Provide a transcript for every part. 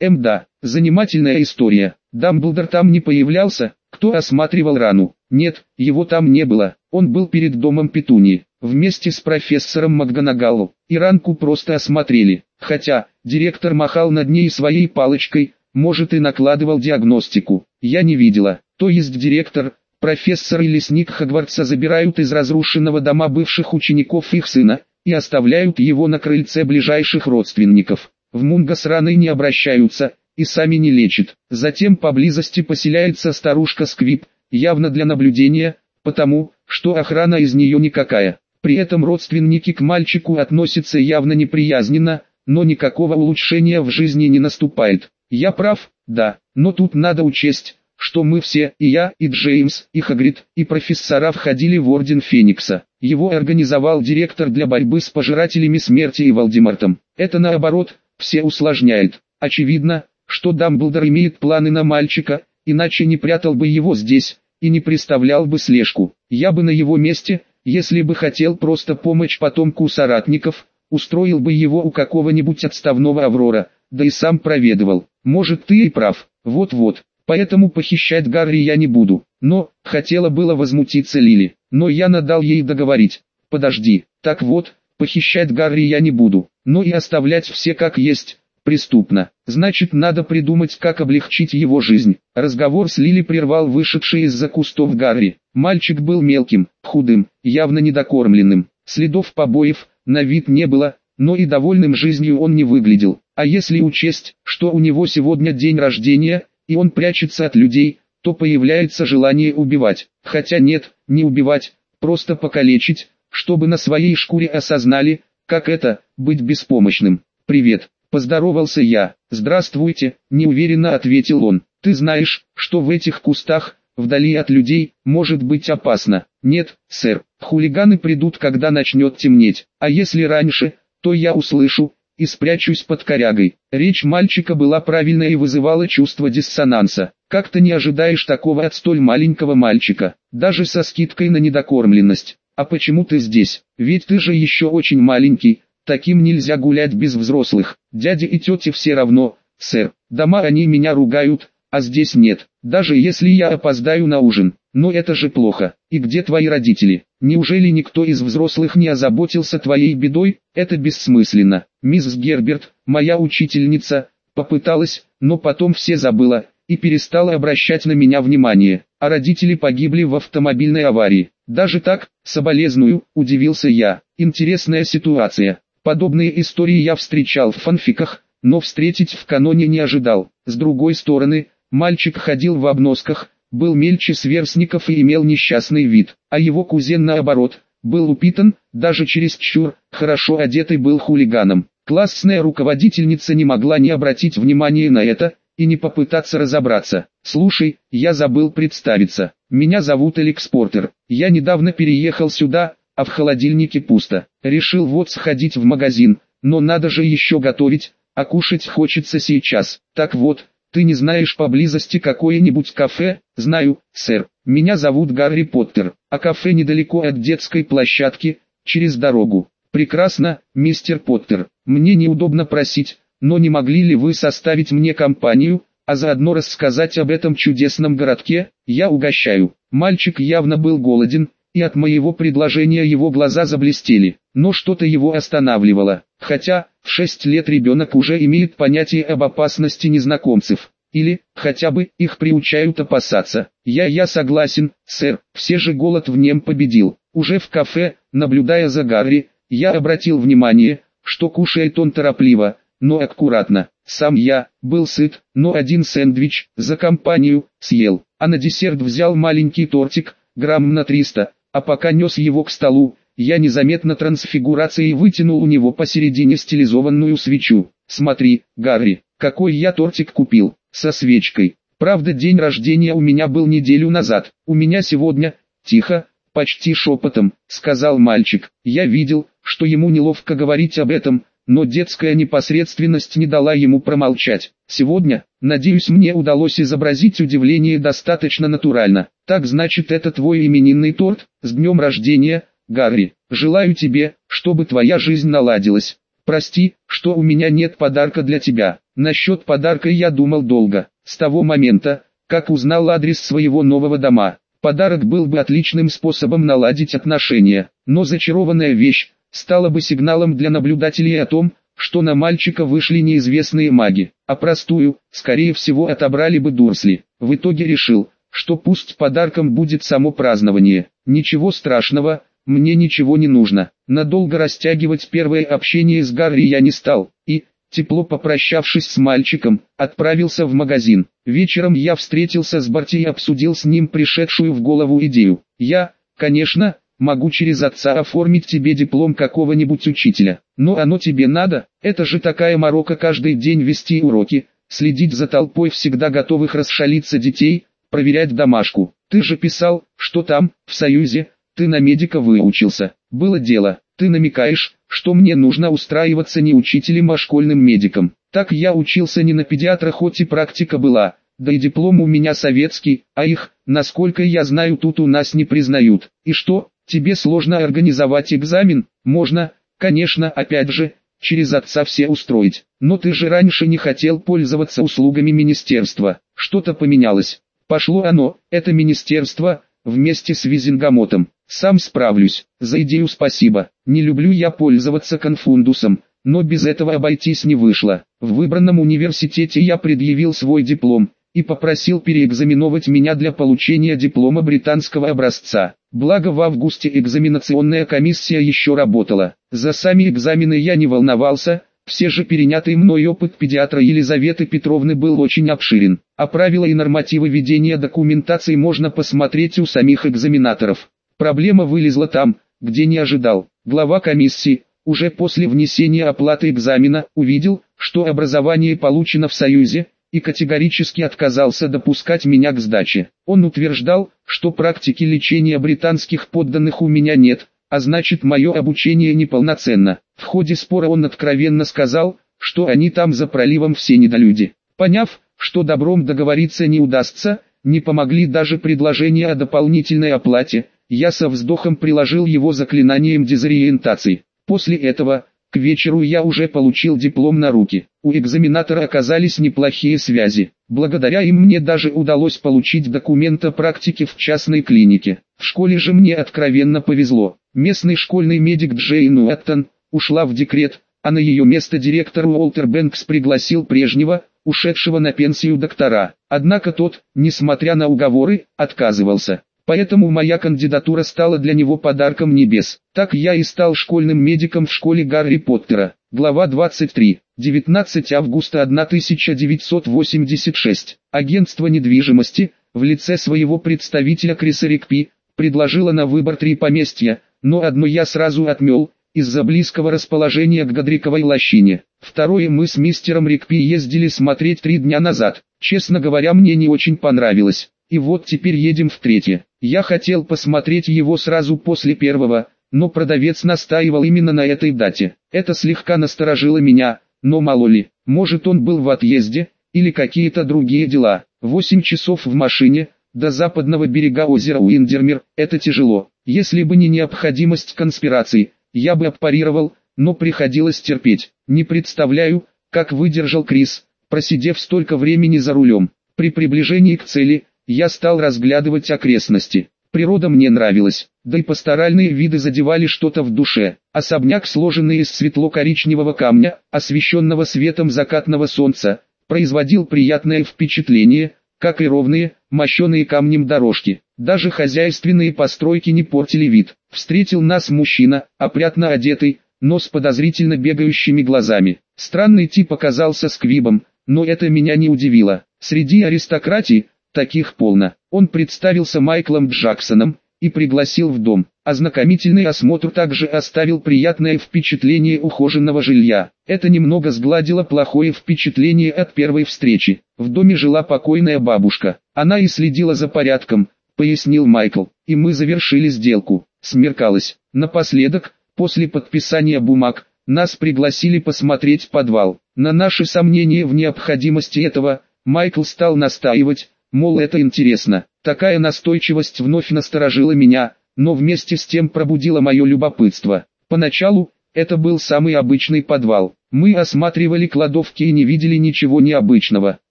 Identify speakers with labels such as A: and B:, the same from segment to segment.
A: М. Да, занимательная история. Дамблдор там не появлялся, кто осматривал рану? Нет, его там не было, он был перед домом Петуни, вместе с профессором МакГонагаллу, и ранку просто осмотрели, хотя, директор махал над ней своей палочкой, может и накладывал диагностику, я не видела, то есть директор, профессор и лесник Хагвартса забирают из разрушенного дома бывших учеников их сына, и оставляют его на крыльце ближайших родственников. В Мунга с раной не обращаются, и сами не лечат. Затем поблизости поселяется старушка Сквип, явно для наблюдения, потому, что охрана из нее никакая. При этом родственники к мальчику относятся явно неприязненно, но никакого улучшения в жизни не наступает. Я прав, да, но тут надо учесть, что мы все, и я, и Джеймс, и Хагрид, и профессора входили в Орден Феникса. Его организовал директор для борьбы с пожирателями смерти и Валдемартом. Это наоборот, все усложняет. Очевидно, что Дамблдор имеет планы на мальчика, иначе не прятал бы его здесь, и не представлял бы слежку. Я бы на его месте, если бы хотел просто помочь потомку соратников, устроил бы его у какого-нибудь отставного Аврора, да и сам проведывал. Может ты и прав, вот-вот, поэтому похищать Гарри я не буду. Но, хотела было возмутиться Лили, но я надал ей договорить. Подожди, так вот, похищать Гарри я не буду, но и оставлять все как есть, преступно. Значит надо придумать как облегчить его жизнь. Разговор с Лили прервал вышедший из-за кустов Гарри. Мальчик был мелким, худым, явно недокормленным. Следов побоев, на вид не было, но и довольным жизнью он не выглядел. А если учесть, что у него сегодня день рождения, и он прячется от людей, то появляется желание убивать. Хотя нет, не убивать, просто покалечить, чтобы на своей шкуре осознали, как это, быть беспомощным. «Привет», Поздоровался я. «Здравствуйте», — неуверенно ответил он. «Ты знаешь, что в этих кустах, вдали от людей, может быть опасно?» «Нет, сэр, хулиганы придут, когда начнет темнеть, а если раньше, то я услышу, и спрячусь под корягой». Речь мальчика была правильная и вызывала чувство диссонанса. Как то не ожидаешь такого от столь маленького мальчика, даже со скидкой на недокормленность. «А почему ты здесь? Ведь ты же еще очень маленький, Таким нельзя гулять без взрослых. Дяди и тети все равно, сэр. Дома они меня ругают, а здесь нет. Даже если я опоздаю на ужин. Но это же плохо. И где твои родители? Неужели никто из взрослых не озаботился твоей бедой? Это бессмысленно. Мисс Герберт, моя учительница, попыталась, но потом все забыла и перестала обращать на меня внимание. А родители погибли в автомобильной аварии. Даже так, соболезную, удивился я. Интересная ситуация. Подобные истории я встречал в фанфиках, но встретить в каноне не ожидал. С другой стороны, мальчик ходил в обносках, был мельче сверстников и имел несчастный вид, а его кузен наоборот, был упитан, даже чересчур, хорошо одетый был хулиганом. Классная руководительница не могла не обратить внимания на это, и не попытаться разобраться. «Слушай, я забыл представиться. Меня зовут Алекс Портер. Я недавно переехал сюда, а в холодильнике пусто. Решил вот сходить в магазин, но надо же еще готовить, а кушать хочется сейчас. Так вот, ты не знаешь поблизости какое-нибудь кафе? Знаю, сэр. Меня зовут Гарри Поттер, а кафе недалеко от детской площадки, через дорогу. Прекрасно, мистер Поттер. Мне неудобно просить, но не могли ли вы составить мне компанию, а заодно рассказать об этом чудесном городке? Я угощаю. Мальчик явно был голоден, и от моего предложения его глаза заблестели, но что-то его останавливало, хотя, в 6 лет ребенок уже имеет понятие об опасности незнакомцев, или, хотя бы, их приучают опасаться. Я я согласен, сэр, все же голод в нем победил. Уже в кафе, наблюдая за Гарри, я обратил внимание, что кушает он торопливо, но аккуратно. Сам я, был сыт, но один сэндвич, за компанию, съел, а на десерт взял маленький тортик, грамм на 300, а пока нес его к столу, я незаметно трансфигурацией вытянул у него посередине стилизованную свечу. Смотри, Гарри, какой я тортик купил, со свечкой. Правда день рождения у меня был неделю назад, у меня сегодня, тихо, почти шепотом, сказал мальчик. Я видел, что ему неловко говорить об этом, но детская непосредственность не дала ему промолчать. Сегодня, надеюсь мне удалось изобразить удивление достаточно натурально. Так значит это твой именинный торт, с днем рождения, Гарри. Желаю тебе, чтобы твоя жизнь наладилась. Прости, что у меня нет подарка для тебя. Насчет подарка я думал долго, с того момента, как узнал адрес своего нового дома. Подарок был бы отличным способом наладить отношения, но зачарованная вещь стала бы сигналом для наблюдателей о том, что на мальчика вышли неизвестные маги, а простую, скорее всего отобрали бы Дурсли. В итоге решил, что пусть подарком будет само празднование. Ничего страшного, мне ничего не нужно. Надолго растягивать первое общение с Гарри я не стал, и, тепло попрощавшись с мальчиком, отправился в магазин. Вечером я встретился с Барти и обсудил с ним пришедшую в голову идею. Я, конечно, могу через отца оформить тебе диплом какого-нибудь учителя. Но оно тебе надо, это же такая морока каждый день вести уроки, следить за толпой всегда готовых расшалиться детей, проверять домашку. Ты же писал, что там, в Союзе, ты на медика выучился. Было дело, ты намекаешь, что мне нужно устраиваться не учителем, а школьным медиком. Так я учился не на педиатра, хоть и практика была, да и диплом у меня советский, а их, насколько я знаю, тут у нас не признают. И что, тебе сложно организовать экзамен? Можно, конечно, опять же, через отца все устроить. Но ты же раньше не хотел пользоваться услугами министерства. Что-то поменялось. Пошло оно, это министерство, вместе с Визингамотом. Сам справлюсь, за идею спасибо. Не люблю я пользоваться конфундусом, но без этого обойтись не вышло. В выбранном университете я предъявил свой диплом и попросил переэкзаменовать меня для получения диплома британского образца. Благо в августе экзаменационная комиссия еще работала. За сами экзамены я не волновался, все же перенятый мной опыт педиатра Елизаветы Петровны был очень обширен, а правила и нормативы ведения документации можно посмотреть у самих экзаменаторов. Проблема вылезла там, где не ожидал. Глава комиссии, уже после внесения оплаты экзамена, увидел, что образование получено в Союзе, и категорически отказался допускать меня к сдаче. Он утверждал, что практики лечения британских подданных у меня нет, а значит мое обучение неполноценно. В ходе спора он откровенно сказал, что они там за проливом все недолюди. Поняв, что добром договориться не удастся, не помогли даже предложения о дополнительной оплате, я со вздохом приложил его заклинанием дезориентации. После этого, к вечеру я уже получил диплом на руки. У экзаменатора оказались неплохие связи. Благодаря им мне даже удалось получить документ о практике в частной клинике. В школе же мне откровенно повезло. Местный школьный медик Джейн Уэттон ушла в декрет, а на ее место директор Уолтер Бэнкс пригласил прежнего, ушедшего на пенсию доктора. Однако тот, несмотря на уговоры, отказывался. Поэтому моя кандидатура стала для него подарком небес. Так я и стал школьным медиком в школе Гарри Поттера. Глава 23. 19 августа 1986. Агентство недвижимости, в лице своего представителя Криса Рикпи, предложило на выбор три поместья, но одно я сразу отмел, из-за близкого расположения к Гадриковой лощине. Второе мы с мистером Рикпи ездили смотреть три дня назад. Честно говоря мне не очень понравилось. И вот теперь едем в третье. Я хотел посмотреть его сразу после первого, но продавец настаивал именно на этой дате. Это слегка насторожило меня, но мало ли, может он был в отъезде, или какие-то другие дела. Восемь часов в машине, до западного берега озера Уиндермир, это тяжело. Если бы не необходимость конспирации, я бы аппарировал, но приходилось терпеть. Не представляю, как выдержал Крис, просидев столько времени за рулем. При приближении к цели, я стал разглядывать окрестности. Природа мне нравилась, да и пасторальные виды задевали что-то в душе. Особняк, сложенный из светло-коричневого камня, освещенного светом закатного солнца, производил приятное впечатление, как и ровные, мощеные камнем дорожки. Даже хозяйственные постройки не портили вид. Встретил нас мужчина, опрятно одетый, но с подозрительно бегающими глазами. Странный тип оказался сквибом, но это меня не удивило. Среди аристократии, таких полно. Он представился Майклом Джексоном и пригласил в дом. Ознакомительный осмотр также оставил приятное впечатление ухоженного жилья. Это немного сгладило плохое впечатление от первой встречи. В доме жила покойная бабушка. Она и следила за порядком, пояснил Майкл. И мы завершили сделку. Смеркалось. Напоследок, после подписания бумаг, нас пригласили посмотреть подвал. На наши сомнения в необходимости этого, Майкл стал настаивать, Мол, это интересно. Такая настойчивость вновь насторожила меня, но вместе с тем пробудила мое любопытство. Поначалу, Это был самый обычный подвал. Мы осматривали кладовки и не видели ничего необычного,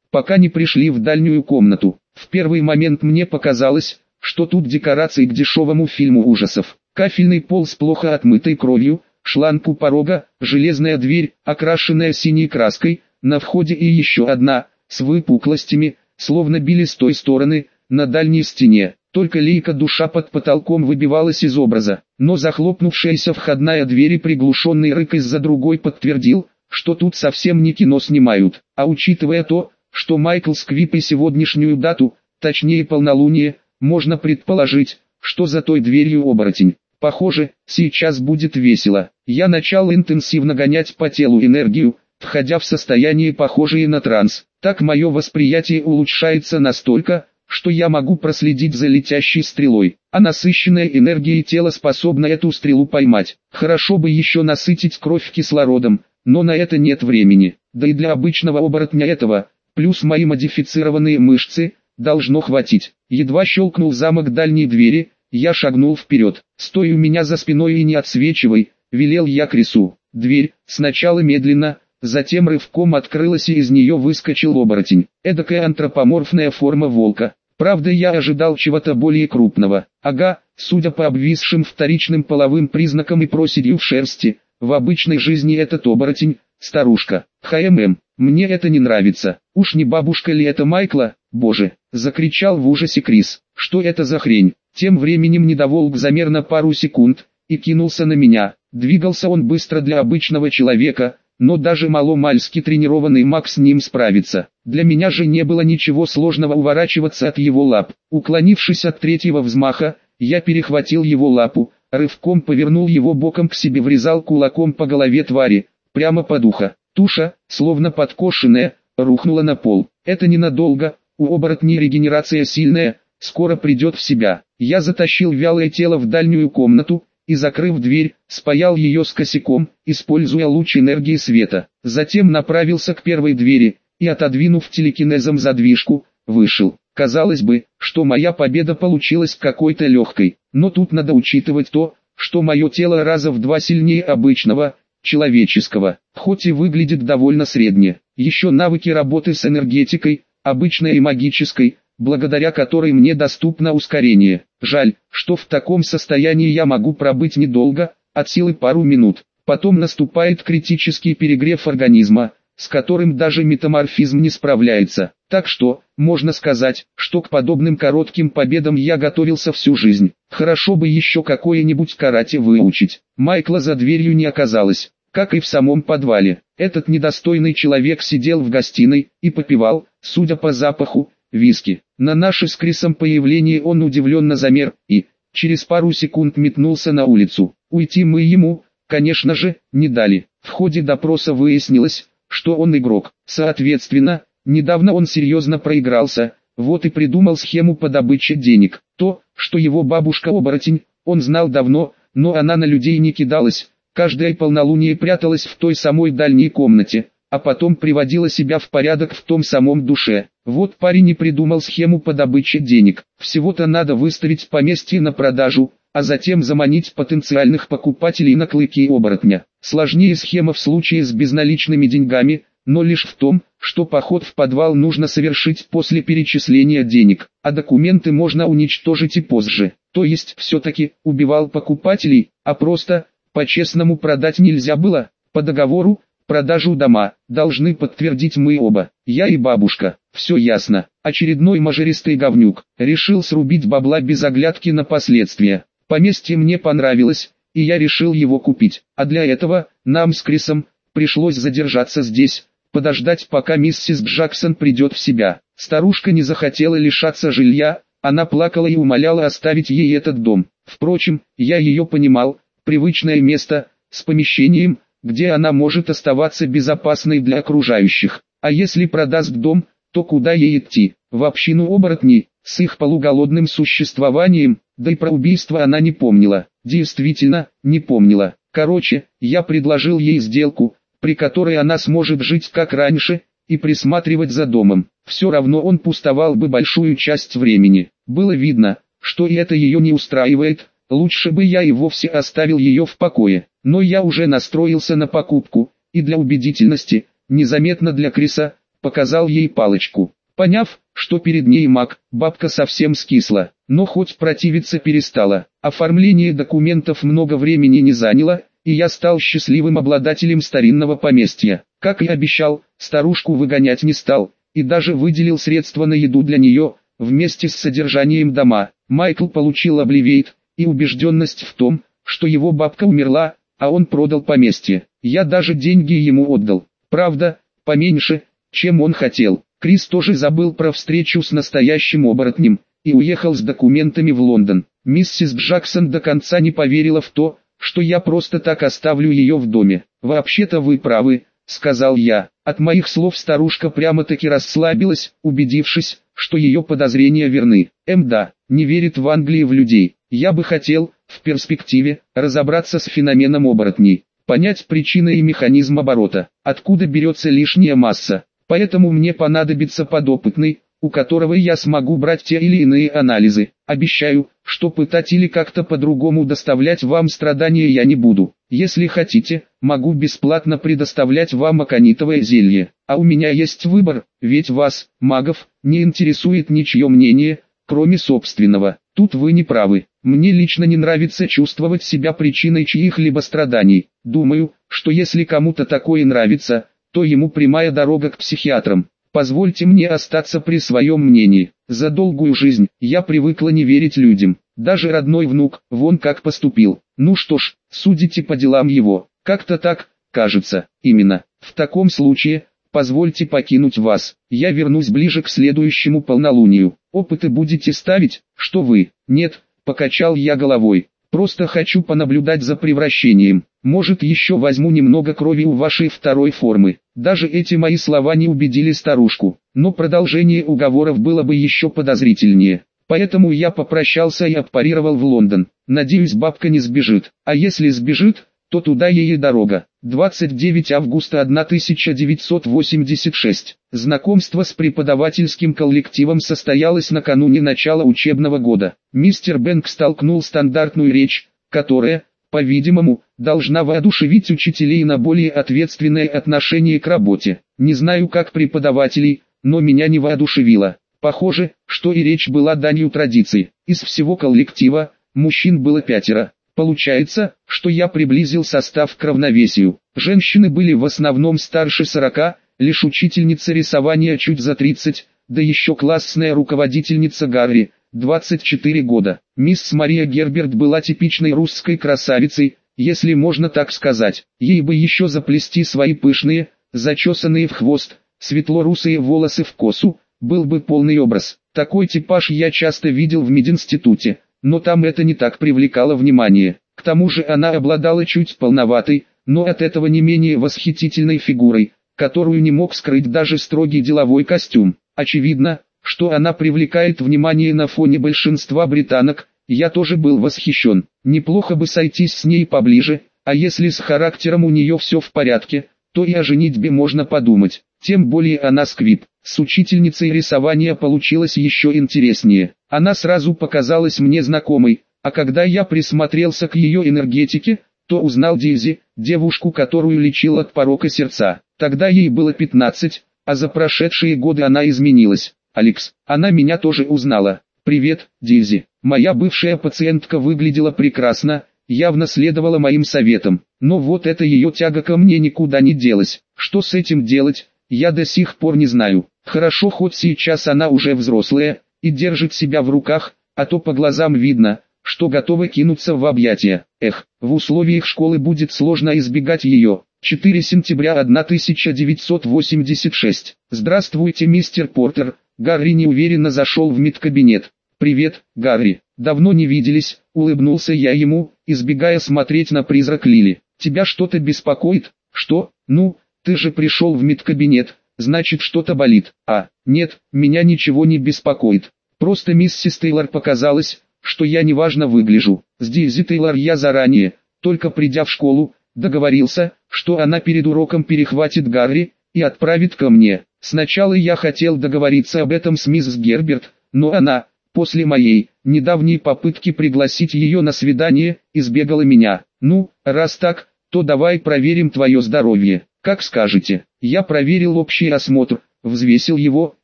A: пока не пришли в дальнюю комнату. В первый момент мне показалось, что тут декорации к дешевому фильму ужасов. Кафельный пол с плохо отмытой кровью, шланг у порога, железная дверь, окрашенная синей краской, на входе и еще одна, с выпуклостями, словно били с той стороны, на дальней стене. Только лейка душа под потолком выбивалась из образа, но захлопнувшаяся входная дверь и приглушенный рык из-за другой подтвердил, что тут совсем не кино снимают. А учитывая то, что Майкл Сквип и сегодняшнюю дату, точнее полнолуние, можно предположить, что за той дверью оборотень. Похоже, сейчас будет весело. Я начал интенсивно гонять по телу энергию, входя в состояние похожее на транс. Так мое восприятие улучшается настолько, что я могу проследить за летящей стрелой, а насыщенная энергией тело способно эту стрелу поймать. Хорошо бы еще насытить кровь кислородом, но на это нет времени. Да и для обычного оборотня этого, плюс мои модифицированные мышцы, должно хватить. Едва щелкнул замок дальней двери, я шагнул вперед. Стой у меня за спиной и не отсвечивай, велел я Крису. Дверь, сначала медленно, затем рывком открылась и из нее выскочил оборотень. Эдакая антропоморфная форма волка. Правда я ожидал чего-то более крупного. Ага, судя по обвисшим вторичным половым признакам и проседью в шерсти, в обычной жизни этот оборотень, старушка. ХММ, мне это не нравится. Уж не бабушка ли это Майкла? Боже, закричал в ужасе Крис. Что это за хрень? Тем временем недоволк замер на пару секунд и кинулся на меня. Двигался он быстро для обычного человека, но даже маломальски тренированный маг с ним справится. Для меня же не было ничего сложного уворачиваться от его лап. Уклонившись от третьего взмаха, я перехватил его лапу, рывком повернул его боком к себе врезал кулаком по голове твари, прямо под ухо. Туша, словно подкошенная, рухнула на пол. Это ненадолго, у оборотней регенерация сильная, скоро придет в себя. Я затащил вялое тело в дальнюю комнату, и закрыв дверь, спаял ее с косяком, используя луч энергии света. Затем направился к первой двери, и отодвинув телекинезом задвижку, вышел. Казалось бы, что моя победа получилась какой-то легкой, но тут надо учитывать то, что мое тело раза в два сильнее обычного, человеческого, хоть и выглядит довольно средне. Еще навыки работы с энергетикой, обычной и магической, благодаря которой мне доступно ускорение. Жаль, что в таком состоянии я могу пробыть недолго, от силы пару минут. Потом наступает критический перегрев организма, с которым даже метаморфизм не справляется. Так что, можно сказать, что к подобным коротким победам я готовился всю жизнь. Хорошо бы еще какое-нибудь карате выучить. Майкла за дверью не оказалось, как и в самом подвале. Этот недостойный человек сидел в гостиной и попивал, судя по запаху, виски. На наше с Крисом появление он удивленно замер и, через пару секунд метнулся на улицу. Уйти мы ему, конечно же, не дали. В ходе допроса выяснилось, что он игрок. Соответственно, недавно он серьезно проигрался, вот и придумал схему по добыче денег. То, что его бабушка-оборотень, он знал давно, но она на людей не кидалась, каждое полнолуние пряталась в той самой дальней комнате, а потом приводила себя в порядок в том самом душе. Вот парень и придумал схему по добыче денег. Всего-то надо выставить поместье на продажу, а затем заманить потенциальных покупателей на клыки оборотня. Сложнее схема в случае с безналичными деньгами, но лишь в том, что поход в подвал нужно совершить после перечисления денег, а документы можно уничтожить и позже. То есть все-таки убивал покупателей, а просто, по-честному продать нельзя было, по договору, Продажу дома должны подтвердить мы оба, я и бабушка. Все ясно. Очередной мажористый говнюк решил срубить бабла без оглядки на последствия. Поместье мне понравилось, и я решил его купить. А для этого, нам с Крисом, пришлось задержаться здесь, подождать пока миссис Джексон придет в себя. Старушка не захотела лишаться жилья, она плакала и умоляла оставить ей этот дом. Впрочем, я ее понимал, привычное место, с помещением, где она может оставаться безопасной для окружающих. А если продаст дом, то куда ей идти? В общину оборотней, с их полуголодным существованием, да и про убийство она не помнила. Действительно, не помнила. Короче, я предложил ей сделку, при которой она сможет жить как раньше, и присматривать за домом. Все равно он пустовал бы большую часть времени. Было видно, что и это ее не устраивает, лучше бы я и вовсе оставил ее в покое. Но я уже настроился на покупку, и для убедительности, незаметно для Криса, показал ей палочку. Поняв, что перед ней маг, бабка совсем скисла, но хоть противиться перестала. Оформление документов много времени не заняло, и я стал счастливым обладателем старинного поместья. Как и обещал, старушку выгонять не стал, и даже выделил средства на еду для нее, вместе с содержанием дома. Майкл получил обливейт, и убежденность в том, что его бабка умерла, а он продал поместье. Я даже деньги ему отдал. Правда, поменьше, чем он хотел. Крис тоже забыл про встречу с настоящим оборотнем, и уехал с документами в Лондон. Миссис Джексон до конца не поверила в то, что я просто так оставлю ее в доме. «Вообще-то вы правы», — сказал я. От моих слов старушка прямо-таки расслабилась, убедившись, что ее подозрения верны. М да, не верит в Англии в людей. Я бы хотел, в перспективе, разобраться с феноменом оборотней, понять причины и механизм оборота, откуда берется лишняя масса. Поэтому мне понадобится подопытный, у которого я смогу брать те или иные анализы. Обещаю, что пытать или как-то по-другому доставлять вам страдания я не буду. Если хотите, могу бесплатно предоставлять вам аконитовое зелье. А у меня есть выбор, ведь вас, магов, не интересует ничье мнение, кроме собственного. Тут вы не правы. Мне лично не нравится чувствовать себя причиной чьих-либо страданий. Думаю, что если кому-то такое нравится, то ему прямая дорога к психиатрам. Позвольте мне остаться при своем мнении. За долгую жизнь я привыкла не верить людям. Даже родной внук, вон как поступил. Ну что ж, судите по делам его. Как-то так, кажется, именно. В таком случае, позвольте покинуть вас. Я вернусь ближе к следующему полнолунию. Опыты будете ставить, что вы? Нет, покачал я головой. Просто хочу понаблюдать за превращением. Может еще возьму немного крови у вашей второй формы. Даже эти мои слова не убедили старушку. Но продолжение уговоров было бы еще подозрительнее. Поэтому я попрощался и аппарировал в Лондон. Надеюсь бабка не сбежит. А если сбежит, то туда ей дорога. 29 августа 1986. Знакомство с преподавательским коллективом состоялось накануне начала учебного года. Мистер Бэнк столкнул стандартную речь, которая, по-видимому, должна воодушевить учителей на более ответственное отношение к работе. Не знаю как преподавателей, но меня не воодушевило. Похоже, что и речь была данью традиции. Из всего коллектива, мужчин было пятеро. Получается, что я приблизил состав к равновесию. Женщины были в основном старше 40, лишь учительница рисования чуть за 30, да еще классная руководительница Гарри, 24 года. Мисс Мария Герберт была типичной русской красавицей, если можно так сказать. Ей бы еще заплести свои пышные, зачесанные в хвост, светло-русые волосы в косу, был бы полный образ. Такой типаж я часто видел в мединституте, но там это не так привлекало внимание. К тому же она обладала чуть полноватой, но от этого не менее восхитительной фигурой, которую не мог скрыть даже строгий деловой костюм. Очевидно, что она привлекает внимание на фоне большинства британок, я тоже был восхищен. Неплохо бы сойтись с ней поближе, а если с характером у нее все в порядке, то и о женитьбе можно подумать. Тем более она сквип. С учительницей рисования получилось еще интереснее. Она сразу показалась мне знакомой, а когда я присмотрелся к ее энергетике, то узнал Дейзи, девушку, которую лечил от порока сердца. Тогда ей было 15, а за прошедшие годы она изменилась. Алекс, она меня тоже узнала. «Привет, Дейзи». Моя бывшая пациентка выглядела прекрасно, явно следовала моим советам. Но вот эта ее тяга ко мне никуда не делась. Что с этим делать, я до сих пор не знаю. Хорошо хоть сейчас она уже взрослая, и держит себя в руках, а то по глазам видно, что готова кинуться в объятия. Эх, в условиях школы будет сложно избегать ее. 4 сентября 1986. Здравствуйте, мистер Портер. Гарри неуверенно зашел в медкабинет. Привет, Гарри. Давно не виделись, улыбнулся я ему, избегая смотреть на призрак Лили. Тебя что-то беспокоит? Что? Ну, ты же пришел в медкабинет, значит что-то болит. А, нет, меня ничего не беспокоит. Просто миссис Тейлор показалось, что я неважно выгляжу. С Дейзи Тейлор я заранее, только придя в школу, договорился, что она перед уроком перехватит Гарри и отправит ко мне. Сначала я хотел договориться об этом с мисс Герберт, но она, после моей, недавней попытки пригласить ее на свидание, избегала меня. Ну, раз так, то давай проверим твое здоровье. Как скажете. Я проверил общий осмотр, взвесил его,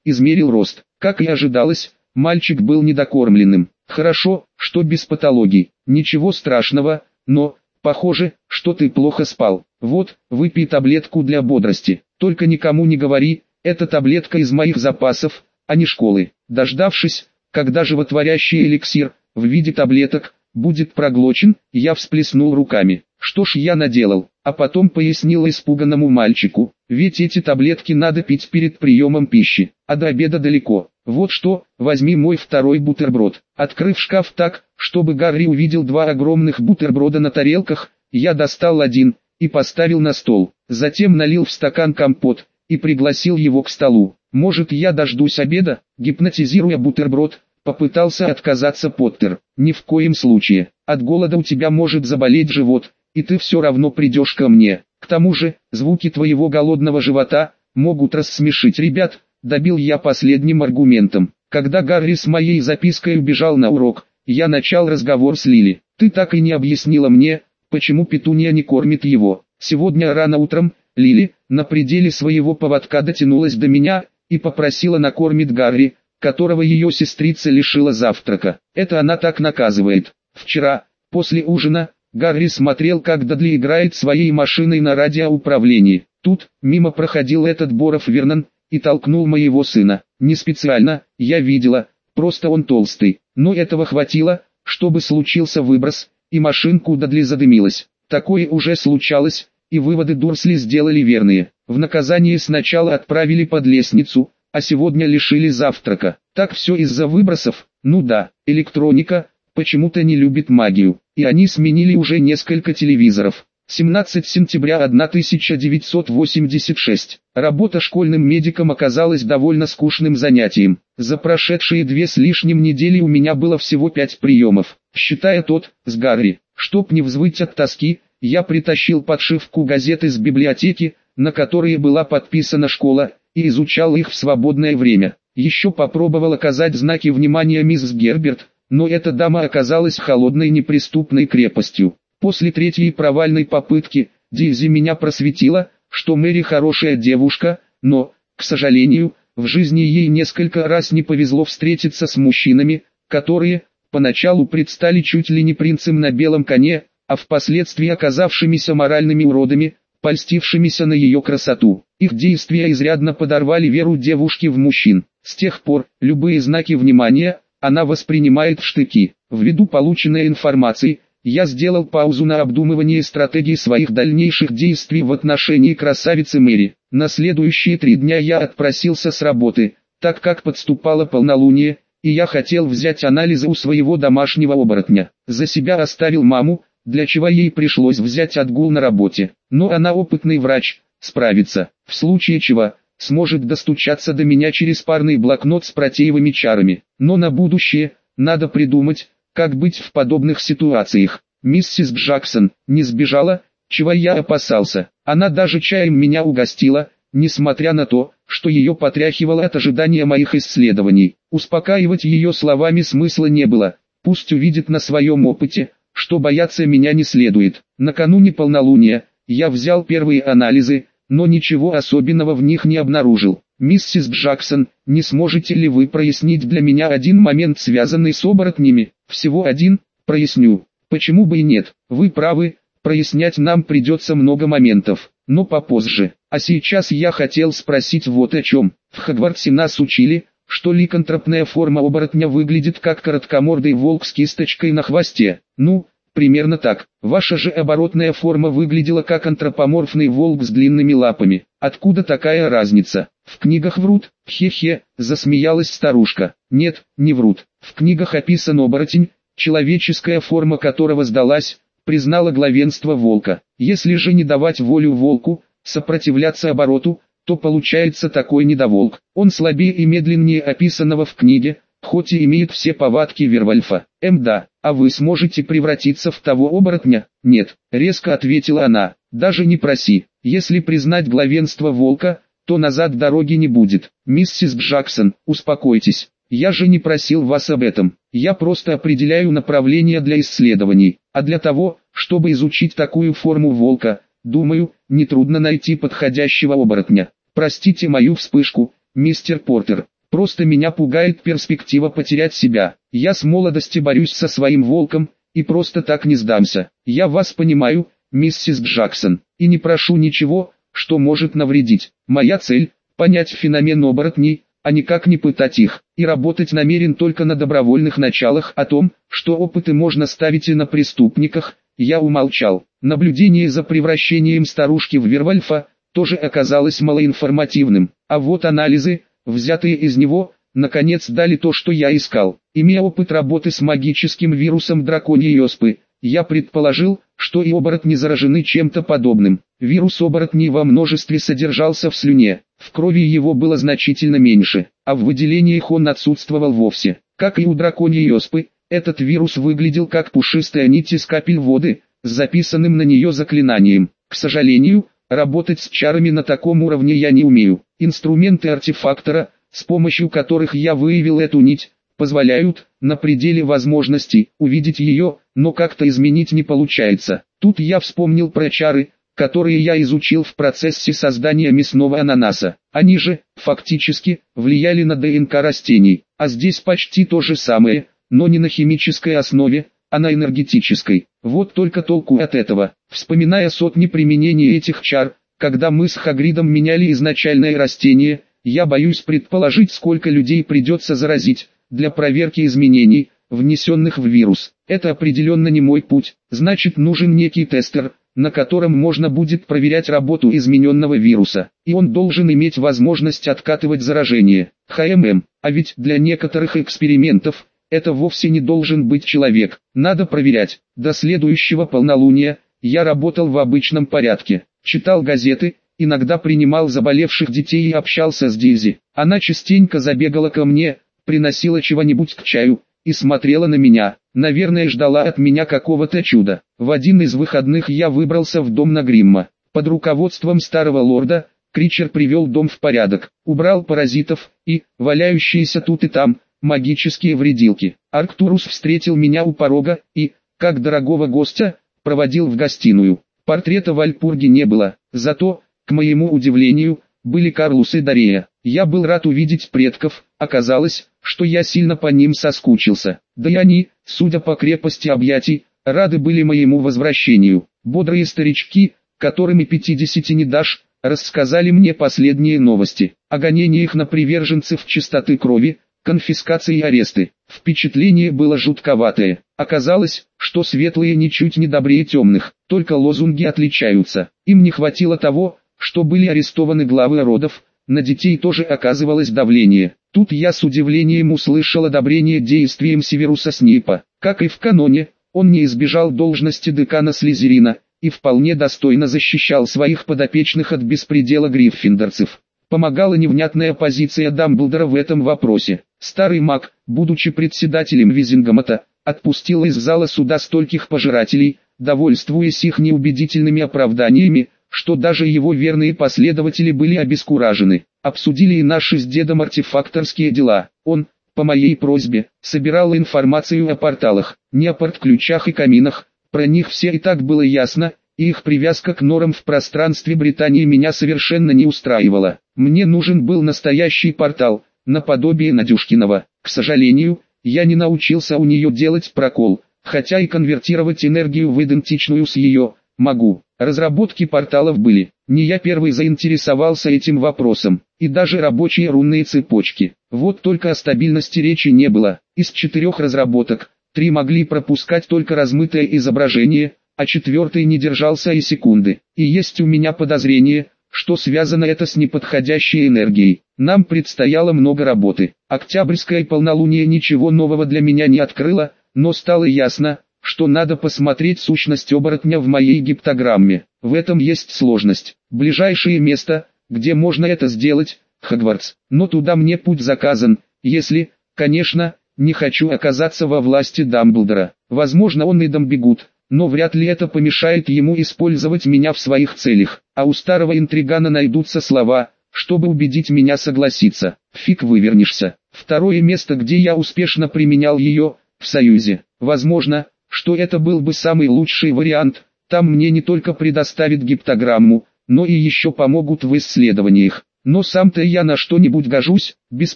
A: измерил рост. Как и ожидалось, мальчик был недокормленным. Хорошо, что без патологий. Ничего страшного, но, похоже, что ты плохо спал. Вот, выпей таблетку для бодрости. Только никому не говори, это таблетка из моих запасов, а не школы. Дождавшись, когда животворящий эликсир, в виде таблеток, будет проглочен, я всплеснул руками. Что ж я наделал, а потом пояснил испуганному мальчику, ведь эти таблетки надо пить перед приемом пищи, а до обеда далеко. Вот что, возьми мой второй бутерброд. Открыв шкаф так, чтобы Гарри увидел два огромных бутерброда на тарелках, я достал один и поставил на стол. Затем налил в стакан компот и пригласил его к столу. Может я дождусь обеда, гипнотизируя бутерброд, попытался отказаться Поттер. Ни в коем случае, от голода у тебя может заболеть живот, и ты все равно придешь ко мне. К тому же, звуки твоего голодного живота могут рассмешить ребят, добил я последним аргументом. Когда Гарри с моей запиской убежал на урок, я начал разговор с Лили. Ты так и не объяснила мне, почему Петуния не кормит его. Сегодня рано утром, Лили, на пределе своего поводка дотянулась до меня, и попросила накормить Гарри, которого ее сестрица лишила завтрака. Это она так наказывает. Вчера, после ужина, Гарри смотрел, как Дадли играет своей машиной на радиоуправлении. Тут, мимо проходил этот Боров Вернон, и толкнул моего сына. Не специально, я видела, просто он толстый. Но этого хватило, чтобы случился выброс, и машинку Дадли задымилась. Такое уже случалось, и выводы Дурсли сделали верные. В наказание сначала отправили под лестницу, а сегодня лишили завтрака. Так все из-за выбросов, ну да, электроника, почему-то не любит магию, и они сменили уже несколько телевизоров. 17 сентября 1986. Работа школьным медиком оказалась довольно скучным занятием. За прошедшие две с лишним недели у меня было всего пять приемов, считая тот, с Гарри. Чтоб не взвыть от тоски, я притащил подшивку газеты из библиотеки, на которые была подписана школа, и изучал их в свободное время. Еще попробовал оказать знаки внимания мисс Герберт, но эта дама оказалась холодной неприступной крепостью. После третьей провальной попытки, Дизи меня просветила, что Мэри хорошая девушка, но, к сожалению, в жизни ей несколько раз не повезло встретиться с мужчинами, которые, поначалу предстали чуть ли не принцем на белом коне, а впоследствии оказавшимися моральными уродами, польстившимися на ее красоту. Их действия изрядно подорвали веру девушки в мужчин. С тех пор, любые знаки внимания, она воспринимает в штыки. Ввиду полученной информации, я сделал паузу на обдумывание стратегии своих дальнейших действий в отношении красавицы Мэри. На следующие три дня я отпросился с работы, так как подступало полнолуние, и я хотел взять анализы у своего домашнего оборотня. За себя оставил маму, для чего ей пришлось взять отгул на работе. Но она опытный врач, справится, в случае чего, сможет достучаться до меня через парный блокнот с протеевыми чарами. Но на будущее, надо придумать, как быть в подобных ситуациях. Миссис Джексон не сбежала, чего я опасался. Она даже чаем меня угостила, несмотря на то, что ее потряхивало от ожидания моих исследований. Успокаивать ее словами смысла не было. Пусть увидит на своем опыте, что бояться меня не следует. Накануне полнолуния, я взял первые анализы, но ничего особенного в них не обнаружил. Миссис Джексон, не сможете ли вы прояснить для меня один момент, связанный с оборотнями? Всего один, проясню. Почему бы и нет? Вы правы, прояснять нам придется много моментов, но попозже. А сейчас я хотел спросить вот о чем. В Хогвартсе нас учили, что ликантропная форма оборотня выглядит как короткомордый волк с кисточкой на хвосте. Ну, примерно так. Ваша же оборотная форма выглядела как антропоморфный волк с длинными лапами. Откуда такая разница? В книгах врут? Хе-хе, засмеялась старушка. Нет, не врут. В книгах описан оборотень, человеческая форма которого сдалась, признала главенство волка. Если же не давать волю волку, сопротивляться обороту, то получается такой недоволк. Он слабее и медленнее описанного в книге, хоть и имеет все повадки Вервольфа. Эм да, а вы сможете превратиться в того оборотня? Нет, резко ответила она, даже не проси. Если признать главенство волка, то назад дороги не будет. Миссис Джексон, успокойтесь. Я же не просил вас об этом. Я просто определяю направление для исследований. А для того, Чтобы изучить такую форму волка, думаю, нетрудно найти подходящего оборотня. Простите мою вспышку, мистер Портер. Просто меня пугает перспектива потерять себя. Я с молодости борюсь со своим волком, и просто так не сдамся. Я вас понимаю, миссис Джексон, и не прошу ничего, что может навредить. Моя цель – понять феномен оборотней, а никак не пытать их, и работать намерен только на добровольных началах о том, что опыты можно ставить и на преступниках, я умолчал. Наблюдение за превращением старушки в Вервольфа тоже оказалось малоинформативным, а вот анализы, взятые из него, наконец дали то, что я искал. Имея опыт работы с магическим вирусом драконьей оспы, я предположил, что и оборотни заражены чем-то подобным. Вирус оборотней во множестве содержался в слюне, в крови его было значительно меньше, а в выделениях он отсутствовал вовсе. Как и у драконьей оспы, этот вирус выглядел как пушистая нить из капель воды, с записанным на нее заклинанием. К сожалению, работать с чарами на таком уровне я не умею. Инструменты артефактора, с помощью которых я выявил эту нить, позволяют, на пределе возможностей, увидеть ее, но как-то изменить не получается. Тут я вспомнил про чары, которые я изучил в процессе создания мясного ананаса. Они же, фактически, влияли на ДНК растений, а здесь почти то же самое, но не на химической основе, а на энергетической. Вот только толку от этого. Вспоминая сотни применений этих чар, когда мы с Хагридом меняли изначальное растение, я боюсь предположить, сколько людей придется заразить, для проверки изменений, внесенных в вирус. Это определенно не мой путь, значит нужен некий тестер, на котором можно будет проверять работу измененного вируса, и он должен иметь возможность откатывать заражение. ХММ, а ведь для некоторых экспериментов, это вовсе не должен быть человек, надо проверять. До следующего полнолуния, я работал в обычном порядке, читал газеты, иногда принимал заболевших детей и общался с Дизи. Она частенько забегала ко мне, приносила чего-нибудь к чаю, и смотрела на меня, наверное ждала от меня какого-то чуда. В один из выходных я выбрался в дом на Гримма. Под руководством старого лорда, Кричер привел дом в порядок, убрал паразитов и, валяющиеся тут и там, магические вредилки. Арктурус встретил меня у порога и, как дорогого гостя, проводил в гостиную. Портрета в Альпурге не было, зато, к моему удивлению, были Карлус и Дарея. Я был рад увидеть предков, оказалось, что я сильно по ним соскучился. Да и они, судя по крепости объятий, рады были моему возвращению. Бодрые старички, которыми пятидесяти не дашь, рассказали мне последние новости о гонениях на приверженцев чистоты крови, конфискации и аресты. Впечатление было жутковатое. Оказалось, что светлые ничуть не добрее темных, только лозунги отличаются. Им не хватило того, что были арестованы главы родов, на детей тоже оказывалось давление. Тут я с удивлением услышал одобрение действиям Северуса Снейпа. Как и в каноне, он не избежал должности декана Слизерина, и вполне достойно защищал своих подопечных от беспредела гриффиндорцев. Помогала невнятная позиция Дамблдора в этом вопросе. Старый маг, будучи председателем Визингамата, отпустил из зала суда стольких пожирателей, довольствуясь их неубедительными оправданиями, что даже его верные последователи были обескуражены. Обсудили и наши с дедом артефакторские дела. Он, по моей просьбе, собирал информацию о порталах, не о портключах и каминах, про них все и так было ясно, и их привязка к норам в пространстве Британии меня совершенно не устраивала. Мне нужен был настоящий портал, наподобие Надюшкиного. К сожалению, я не научился у нее делать прокол, хотя и конвертировать энергию в идентичную с ее, могу. Разработки порталов были, не я первый заинтересовался этим вопросом, и даже рабочие рунные цепочки. Вот только о стабильности речи не было. Из четырех разработок, три могли пропускать только размытое изображение, а четвертый не держался и секунды. И есть у меня подозрение, что связано это с неподходящей энергией. Нам предстояло много работы. Октябрьское полнолуние ничего нового для меня не открыло, но стало ясно, что надо посмотреть сущность оборотня в моей гиптограмме. В этом есть сложность. Ближайшее место, где можно это сделать, Хогвартс. Но туда мне путь заказан, если, конечно, не хочу оказаться во власти Дамблдора. Возможно он и Дамбегут, но вряд ли это помешает ему использовать меня в своих целях. А у старого интригана найдутся слова, чтобы убедить меня согласиться. Фиг вывернешься. Второе место, где я успешно применял ее, в Союзе. Возможно, что это был бы самый лучший вариант, там мне не только предоставят гиптограмму, но и еще помогут в исследованиях. Но сам-то я на что-нибудь гожусь, без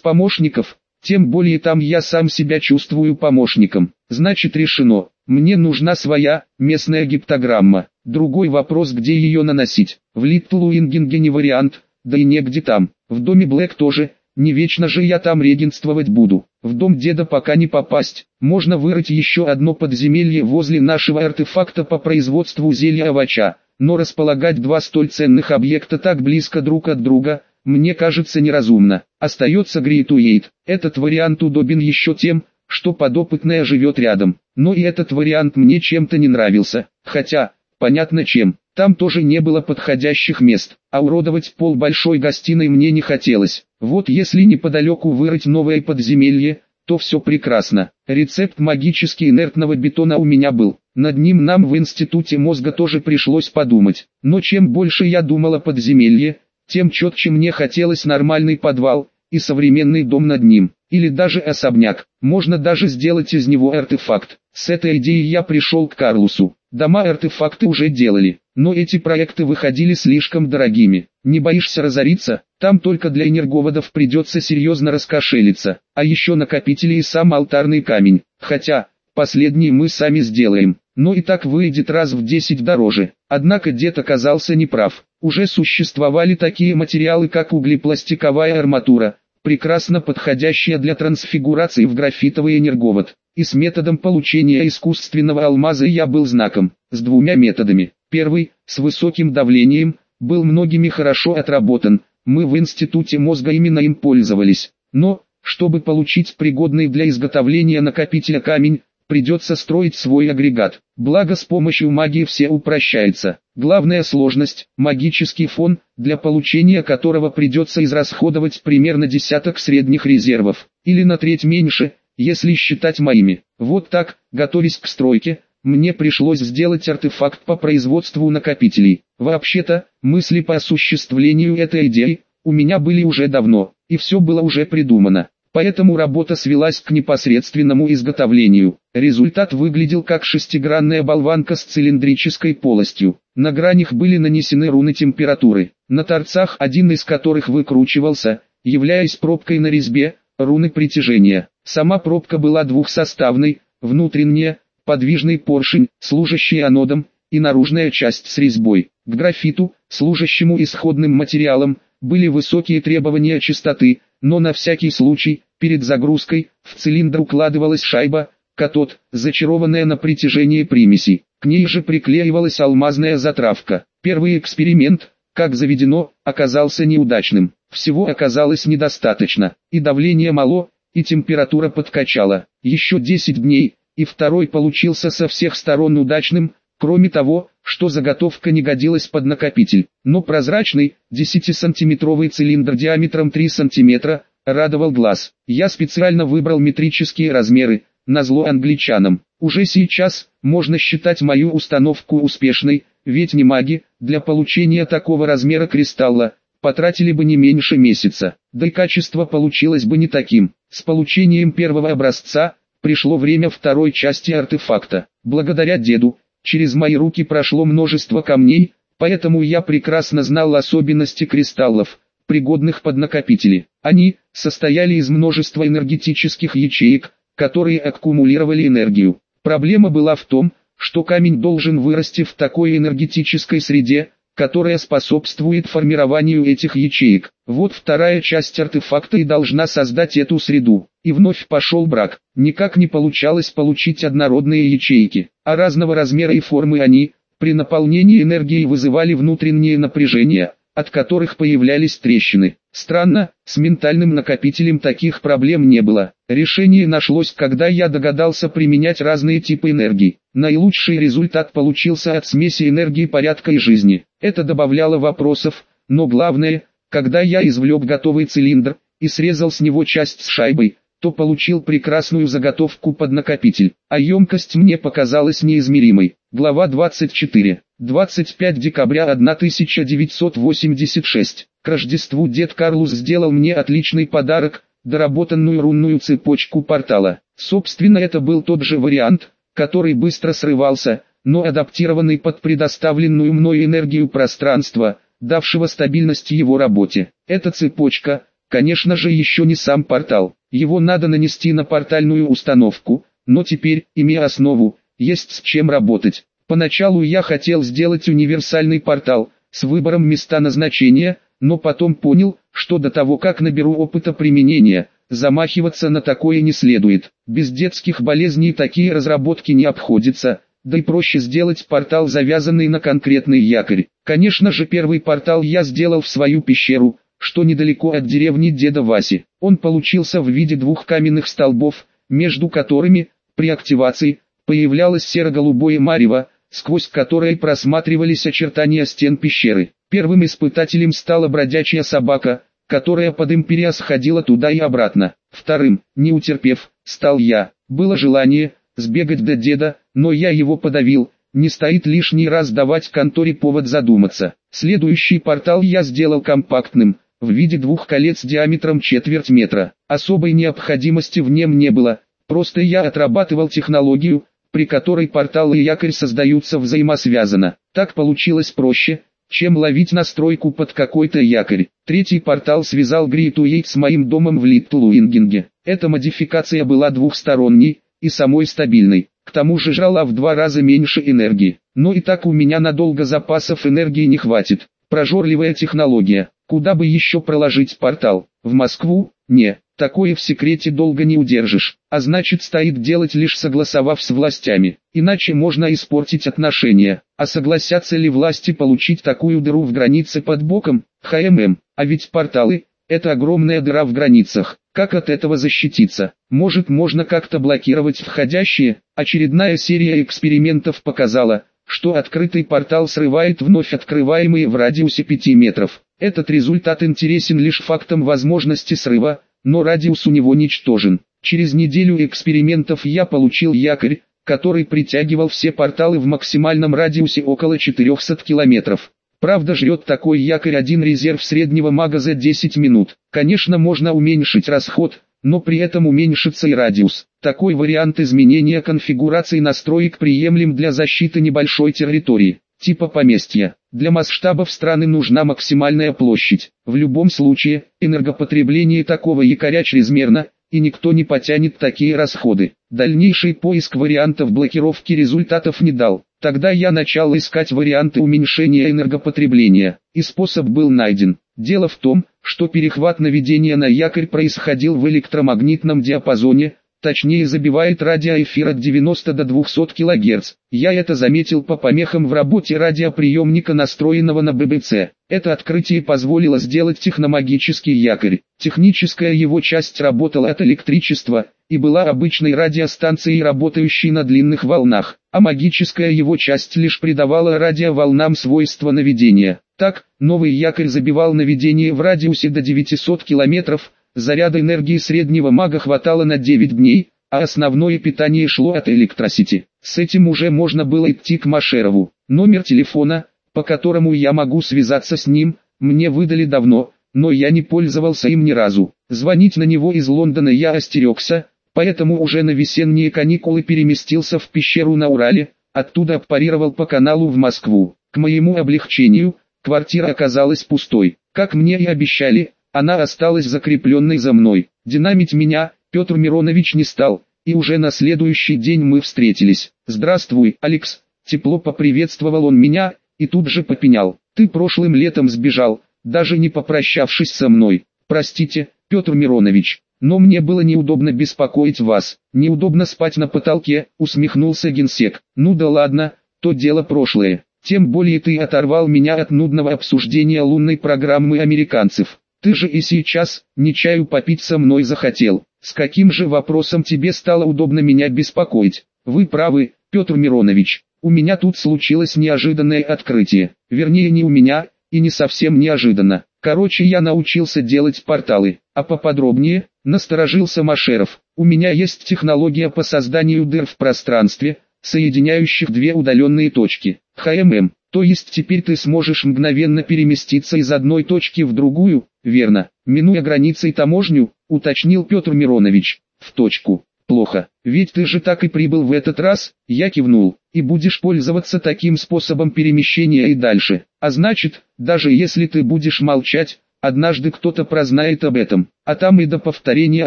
A: помощников, тем более там я сам себя чувствую помощником. Значит решено, мне нужна своя, местная гиптограмма. Другой вопрос где ее наносить. В Литтлуингенге не вариант, да и негде там. В доме Блэк тоже, не вечно же я там регенствовать буду. В дом деда пока не попасть. Можно вырыть еще одно подземелье возле нашего артефакта по производству зелья овоща. Но располагать два столь ценных объекта так близко друг от друга, мне кажется неразумно. Остается Грейтуэйт. Этот вариант удобен еще тем, что подопытная живет рядом. Но и этот вариант мне чем-то не нравился. Хотя, понятно чем. Там тоже не было подходящих мест, а уродовать пол большой гостиной мне не хотелось. Вот если неподалеку вырыть новое подземелье, то все прекрасно. Рецепт магически инертного бетона у меня был. Над ним нам в институте мозга тоже пришлось подумать. Но чем больше я думал о подземелье, тем четче мне хотелось нормальный подвал и современный дом над ним. Или даже особняк. Можно даже сделать из него артефакт. С этой идеей я пришел к Карлусу. Дома-артефакты уже делали, но эти проекты выходили слишком дорогими. Не боишься разориться? Там только для энерговодов придется серьезно раскошелиться. А еще накопители и сам алтарный камень. Хотя, последний мы сами сделаем. Но и так выйдет раз в 10 дороже. Однако дед оказался неправ. Уже существовали такие материалы как углепластиковая арматура, прекрасно подходящая для трансфигурации в графитовый энерговод. И с методом получения искусственного алмаза я был знаком, с двумя методами. Первый, с высоким давлением, был многими хорошо отработан, мы в институте мозга именно им пользовались. Но, чтобы получить пригодный для изготовления накопителя камень, придется строить свой агрегат. Благо с помощью магии все упрощается. Главная сложность – магический фон, для получения которого придется израсходовать примерно десяток средних резервов, или на треть меньше – если считать моими. Вот так, готовясь к стройке, мне пришлось сделать артефакт по производству накопителей. Вообще-то, мысли по осуществлению этой идеи, у меня были уже давно, и все было уже придумано. Поэтому работа свелась к непосредственному изготовлению. Результат выглядел как шестигранная болванка с цилиндрической полостью. На гранях были нанесены руны температуры. На торцах один из которых выкручивался, являясь пробкой на резьбе, руны притяжения. Сама пробка была двухсоставной, внутренняя, подвижный поршень, служащий анодом, и наружная часть с резьбой. К графиту, служащему исходным материалом, были высокие требования чистоты, но на всякий случай, перед загрузкой, в цилиндр укладывалась шайба, катод, зачарованная на притяжении примесей. К ней же приклеивалась алмазная затравка. Первый эксперимент, как заведено, оказался неудачным. Всего оказалось недостаточно, и давление мало, и температура подкачала. Еще 10 дней, и второй получился со всех сторон удачным, кроме того, что заготовка не годилась под накопитель. Но прозрачный, 10-сантиметровый цилиндр диаметром 3 см, радовал глаз. Я специально выбрал метрические размеры, назло англичанам. Уже сейчас, можно считать мою установку успешной, ведь не маги, для получения такого размера кристалла, потратили бы не меньше месяца, да и качество получилось бы не таким. С получением первого образца, пришло время второй части артефакта. Благодаря деду, через мои руки прошло множество камней, поэтому я прекрасно знал особенности кристаллов, пригодных под накопители. Они состояли из множества энергетических ячеек, которые аккумулировали энергию. Проблема была в том, что камень должен вырасти в такой энергетической среде, которая способствует формированию этих ячеек. Вот вторая часть артефакта и должна создать эту среду. И вновь пошел брак. Никак не получалось получить однородные ячейки, а разного размера и формы они, при наполнении энергией вызывали внутреннее напряжение, от которых появлялись трещины. Странно, с ментальным накопителем таких проблем не было. Решение нашлось, когда я догадался применять разные типы энергии. Наилучший результат получился от смеси энергии порядка и жизни. Это добавляло вопросов, но главное, когда я извлек готовый цилиндр и срезал с него часть с шайбой, то получил прекрасную заготовку под накопитель, а емкость мне показалась неизмеримой. Глава 24. 25 декабря 1986. К Рождеству дед Карлус сделал мне отличный подарок, доработанную рунную цепочку портала. Собственно это был тот же вариант, который быстро срывался, но адаптированный под предоставленную мною энергию пространства, давшего стабильность его работе. Эта цепочка, конечно же еще не сам портал, его надо нанести на портальную установку, но теперь, имея основу, есть с чем работать. Поначалу я хотел сделать универсальный портал, с выбором места назначения, но потом понял, что до того как наберу опыта применения, замахиваться на такое не следует. Без детских болезней такие разработки не обходятся, да и проще сделать портал завязанный на конкретный якорь. Конечно же первый портал я сделал в свою пещеру, что недалеко от деревни деда Васи. Он получился в виде двух каменных столбов, между которыми, при активации, появлялось серо-голубое марево, сквозь которое просматривались очертания стен пещеры. Первым испытателем стала бродячая собака, которая под империас ходила туда и обратно. Вторым, не утерпев, стал я. Было желание сбегать до деда, но я его подавил, не стоит лишний раз давать конторе повод задуматься. Следующий портал я сделал компактным, в виде двух колец диаметром четверть метра. Особой необходимости в нем не было, просто я отрабатывал технологию, при которой портал и якорь создаются взаимосвязанно. Так получилось проще, чем ловить настройку под какой-то якорь. Третий портал связал Гритуэйт с моим домом в Литтл-Уингинге. Эта модификация была двухсторонней и самой стабильной. К тому же жрала в два раза меньше энергии. Но и так у меня надолго запасов энергии не хватит. Прожорливая технология. Куда бы еще проложить портал? В Москву? Не. Такое в секрете долго не удержишь, а значит стоит делать лишь согласовав с властями, иначе можно испортить отношения. А согласятся ли власти получить такую дыру в границе под боком, ХММ, а ведь порталы, это огромная дыра в границах. Как от этого защититься? Может можно как-то блокировать входящие? Очередная серия экспериментов показала, что открытый портал срывает вновь открываемые в радиусе 5 метров. Этот результат интересен лишь фактом возможности срыва, но радиус у него ничтожен. Через неделю экспериментов я получил якорь, который притягивал все порталы в максимальном радиусе около 400 километров. Правда жрет такой якорь один резерв среднего мага за 10 минут. Конечно можно уменьшить расход, но при этом уменьшится и радиус. Такой вариант изменения конфигурации настроек приемлем для защиты небольшой территории типа поместья. Для масштабов страны нужна максимальная площадь. В любом случае, энергопотребление такого якоря чрезмерно, и никто не потянет такие расходы. Дальнейший поиск вариантов блокировки результатов не дал. Тогда я начал искать варианты уменьшения энергопотребления, и способ был найден. Дело в том, что перехват наведения на якорь происходил в электромагнитном диапазоне, точнее забивает радиоэфир от 90 до 200 кГц. Я это заметил по помехам в работе радиоприемника, настроенного на ББЦ. Это открытие позволило сделать техномагический якорь. Техническая его часть работала от электричества, и была обычной радиостанцией, работающей на длинных волнах, а магическая его часть лишь придавала радиоволнам свойства наведения. Так, новый якорь забивал наведение в радиусе до 900 километров, Заряда энергии среднего мага хватало на 9 дней, а основное питание шло от электросети. С этим уже можно было идти к Машерову. Номер телефона, по которому я могу связаться с ним, мне выдали давно, но я не пользовался им ни разу. Звонить на него из Лондона я остерегся, поэтому уже на весенние каникулы переместился в пещеру на Урале, оттуда парировал по каналу в Москву. К моему облегчению, квартира оказалась пустой. Как мне и обещали, она осталась закрепленной за мной. Динамить меня, Петр Миронович не стал, и уже на следующий день мы встретились. «Здравствуй, Алекс!» Тепло поприветствовал он меня, и тут же попенял. «Ты прошлым летом сбежал, даже не попрощавшись со мной. Простите, Петр Миронович, но мне было неудобно беспокоить вас. Неудобно спать на потолке», усмехнулся генсек. «Ну да ладно, то дело прошлое. Тем более ты оторвал меня от нудного обсуждения лунной программы американцев. Ты же и сейчас, не чаю попить со мной захотел. С каким же вопросом тебе стало удобно меня беспокоить? Вы правы, Петр Миронович. У меня тут случилось неожиданное открытие. Вернее не у меня, и не совсем неожиданно. Короче я научился делать порталы, а поподробнее, насторожился Машеров. У меня есть технология по созданию дыр в пространстве, соединяющих две удаленные точки. ХММ. То есть теперь ты сможешь мгновенно переместиться из одной точки в другую, верно, минуя границы и таможню, уточнил Петр Миронович. В точку. плохо. Ведь ты же так и прибыл в этот раз, я кивнул, и будешь пользоваться таким способом перемещения и дальше. А значит, даже если ты будешь молчать, однажды кто-то прознает об этом, а там и до повторения